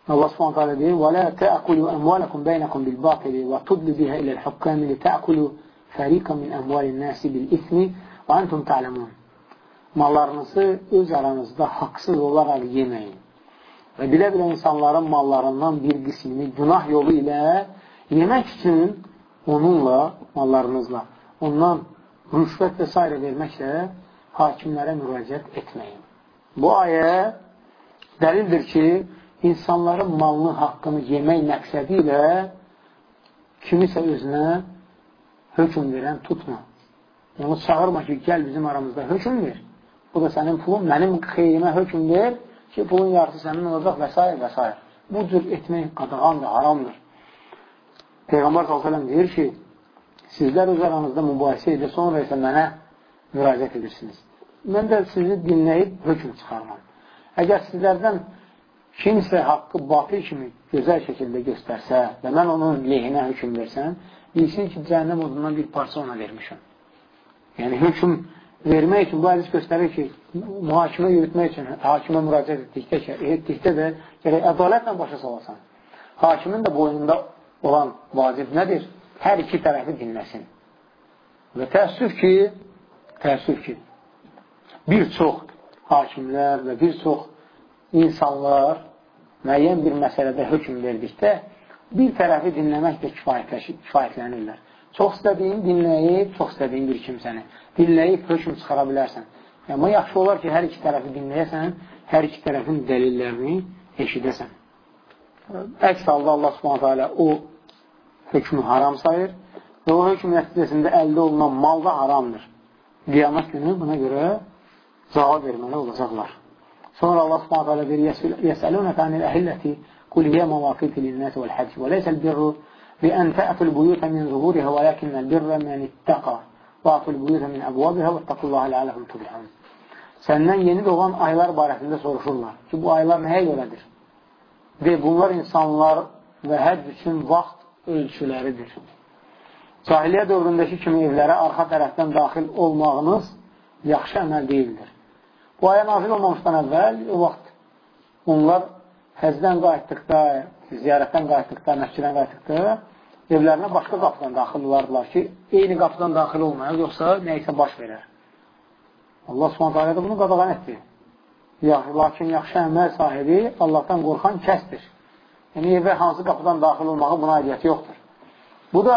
Allah Subhanahu taala deyir: "Və la ta'kulu amwalakum baynakum bil batili və tudlu biha ila al-hukam li ta'kulu fariqan min amwalin nasi bil ismi və antum ta'lamun." Mallarınızı öz aranızda haqsız olaraq yeməyin. Və bilə-bilə insanların mallarından bir qismini günah yolu ilə yemək üçün onunla, mallarınızla, ondan rüşvət və s. verməklə hakimlərə müraciət etməyin. Bu ayə dəlildir ki, insanların malını, haqqını yemək məqsədi ilə kimisə özünə hökum verən tutma. Onu çağırma ki, gəl bizim aramızda hökum ver. Bu da sənin pulun, mənim xeyrimə hökum ver ki, pulun yarısı sənin olacaq və s. və s. Bu cür etmək qadağandır, haramdır. Peyğəmbər s.ə.v deyir ki, sizlər öz aranızda mübahisə edir, sonra isə mənə müraciət edirsiniz. Mən də sizi dinləyib hökum çıxarmam. Əgər sizlərdən kimsə haqqı batil kimi gözəl şəkildə göstərsə və mən onun lehinə hökum versəm, bilsin ki, cəhənnəm odundan bir parça ona vermişəm. Yəni, hökum vermək üçün bu hədis göstərir ki, mühakimə yürütmək üçün hakimə müraciət etdikdə, etdikdə də gərək ədalətlə başa salasan. Hakimin də boynunda olan vacib nədir? Hər iki tərəfi dinləsin. Və təəssüf ki, təəssüf ki, bir çox hakimlər və bir çox insanlar müəyyən bir məsələdə hökm verdikdə bir tərəfi dinləməklə kifayətlənirlər. Çox istədiyin dinləyib, çox istədiyin bir kimsəni dinləyib hökm çıxara bilərsən. Amma yaxşı olar ki, hər iki tərəfi dinləyəsən, hər iki tərəfin dəlillərini eşidəsən. Əks halda Allah subhanətə alə o hökmü haram sayır və o hökm nəticəsində əldə olunan mal da haramdır. Qiyamət günü buna görə cavab verməli olacaqlar. Sonra Allah subhanətə alə bir yəsəlunəkə anil əhilləti quliyə məvaqiti linnəsi vəl-həcc və leysəl birru bi ən təətul buyutə min zuhuriha və ləkinnəl birrə mən ittəqa Vaqil buyurə min əbvabihə və taqullaha ləaləhum tubihəm. Səndən yeni doğan aylar barəsində soruşurlar ki, bu aylar nəyə görədir? De, bunlar insanlar və həcc üçün vaxt ölçüləridir. Cahiliyyə dövründəki kimi evlərə arxa tərəfdən daxil olmağınız yaxşı əməl deyildir. Bu aya nazil olmamışdan əvvəl, o vaxt onlar həzdən qayıtdıqda, ziyarətdən qayıtdıqda, məscidən qayıtdıqda evlərinə başqa qapıdan daxil olardılar ki, eyni qapıdan daxil olmayaq, yoxsa nə isə baş verər. Allah da bunu qadağan etdi. Lakin yaxşı əməl sahibi Allahdan qorxan kəsdir. Yəni, evə hansı qapıdan daxil olmağı buna aidiyyəti yoxdur. Bu da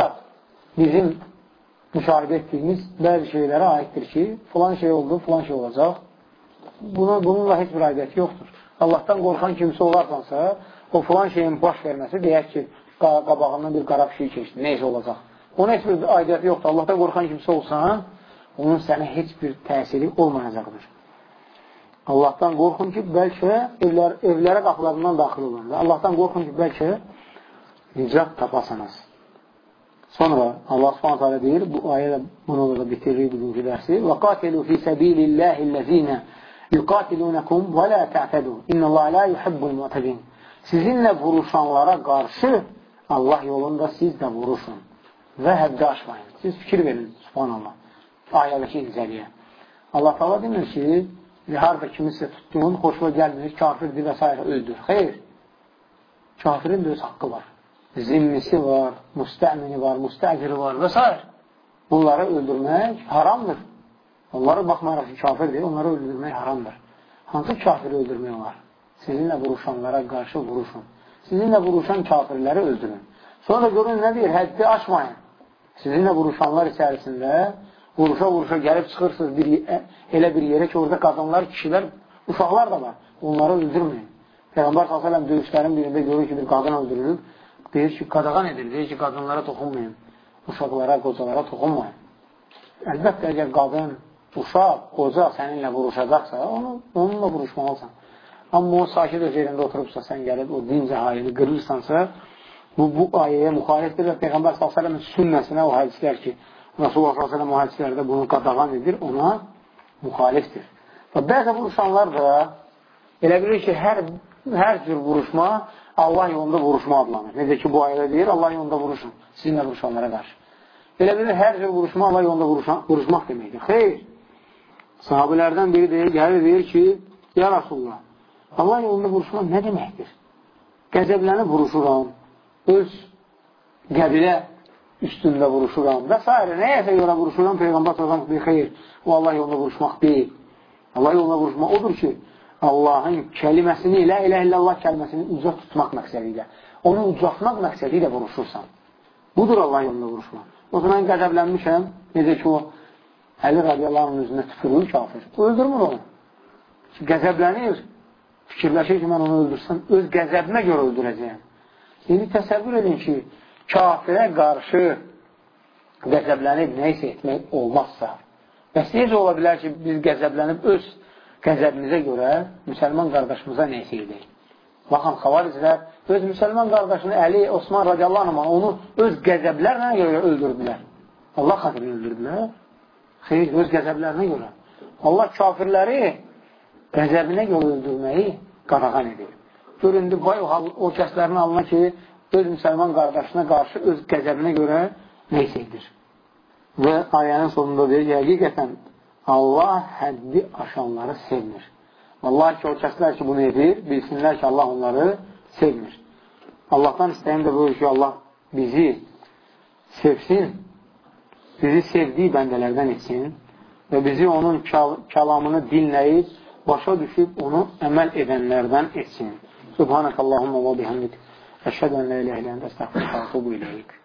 bizim müşahibə etdiyimiz bəzi şeylərə aiddir ki, filan şey oldu, filan şey olacaq. Buna, bununla heç bir aidiyyəti yoxdur. Allahdan qorxan kimsə olarsansa, o filan şeyin baş verməsi deyək ki, qabağından bir qara pişik keçdi, nə isə olacaq. Ona heç bir aidiyyəti yoxdur. Allahdan qorxan kimsə olsan, onun sənə heç bir təsiri olmayacaqdır. Allahdan qorxun ki, bəlkə evlər, evlərə qapılarından daxil olun Allahdan qorxun ki, bəlkə nicat tapasınız. Sonra Allah subhanət hələ deyir, bu ayə bunu da bitirir bugünkü dərsi. Və qatilu fi səbilillahi ləzinə yuqatilunakum və la ta'tadu. İnnəllah la yuhibbul mu'tadin. Sizinlə vuruşanlara qarşı Allah yolunda siz də vuruşun və həddə aşmayın. Siz fikir verin, subhanallah ayədəki incəliyə. Allah tala demir ki, harada kimisə tutduğun, xoşuna gəlmir, kafirdir və s. öldür. Xeyr, kafirin də öz haqqı var. Zimmisi var, müstəmini var, müstəciri var və s. Bunları öldürmək haramdır. Onlara baxmayaraq ki, kafirdir, onları öldürmək haramdır. Hansı kafiri öldürmək olar? Sizinlə vuruşanlara qarşı vuruşun. Sizinlə vuruşan kafirləri öldürün. Sonra görün nə deyir? Həddi aşmayın. Sizinlə vuruşanlar içərisində vuruşa-vuruşa gəlib çıxırsınız bir, elə bir yerə ki, orada qadınlar, kişilər, uşaqlar da var. Onları öldürməyin. Peyğəmbər s.ə.v döyüşlərin birində görür ki, bir qadın öldürülür. Deyir ki, qadağan edir. Deyir ki, qadınlara toxunmayın. Uşaqlara, qocalara toxunmayın. Əlbəttə, əgər qadın, uşaq, qoca səninlə vuruşacaqsa, onu, onunla vuruşmalısan. Amma o sakit öz yerində oturubsa, sən gəlib o din cəhayini qırırsansa, bu, bu ayəyə müxalifdir və Peyğəmbər s.ə.v-in sünnəsinə o hədislər ki, Rasulullah s.ə.v mühədislərdə bunu qadağan edir, ona müxalifdir. Və bəzi vuruşanlar da elə bilir ki, hər, hər cür vuruşma Allah yolunda vuruşma adlanır. Necə ki, bu ayədə deyir, Allah yolunda vuruşun, sizinlə vuruşanlara qarşı. Elə bilir, hər cür vuruşma Allah yolunda vuruşan, vuruşmaq deməkdir. Xeyr, sahabələrdən biri deyir, gəlir deyir ki, ya Rasulullah, Allah yolunda vuruşmaq nə deməkdir? Qəzəblənib vuruşuram, öz qəbilə üstündə vuruşuram və s. Nəyəsə görə vuruşuram, Peyğəmbər sallallahu əleyhi xeyr. O Allah yolunda vuruşmaq deyil. Allah yolunda vuruşmaq odur ki, Allahın kəliməsini, la ilahe illallah kəliməsini uca tutmaq məqsədi ilə, onu ucaltmaq məqsədi ilə vuruşursan. Budur Allah yolunda vuruşmaq. O zaman qədəblənmişəm, necə ki o Əli radiyallahu üzünə tüpürür kafir. Öldürmür onu. Qəzəblənir, fikirləşir ki, mən onu öldürsəm, öz qəzəbimə görə öldürəcəyəm. İndi təsəvvür edin ki, kafirə qarşı qəzəblənib nə isə etmək olmazsa, bəs necə ola bilər ki, biz qəzəblənib öz qəzəbimizə görə müsəlman qardaşımıza nə isə edək? Baxın, xavaricilər öz müsəlman qardaşını Əli, Osman radiyallahu anh, onu öz qəzəblərlə görə öldürdülər. Allah xatirini öldürdülər. Xeyr, öz qəzəblərinə görə. Allah kafirləri qəzəbinə görə öldürməyi qadağan edir. Göründü, vay o, o kəslərin alına ki, öz müsəlman qardaşına qarşı öz qəzəbinə görə neysə edir. Və ayənin sonunda deyir ki, həqiqətən Allah həddi aşanları sevmir. Allah ki, o kəslər ki, bunu edir, bilsinlər ki, Allah onları sevmir. Allahdan istəyim də buyur ki, Allah bizi sevsin, bizi sevdiyi bəndələrdən etsin və bizi onun kəlamını dinləyib, başa düşüb onu əməl edənlərdən etsin. Subhanəkəllahumma və bihamdik. Əşhədən lə ilə ilə əndə əstəxfirullah və tubu iləyik.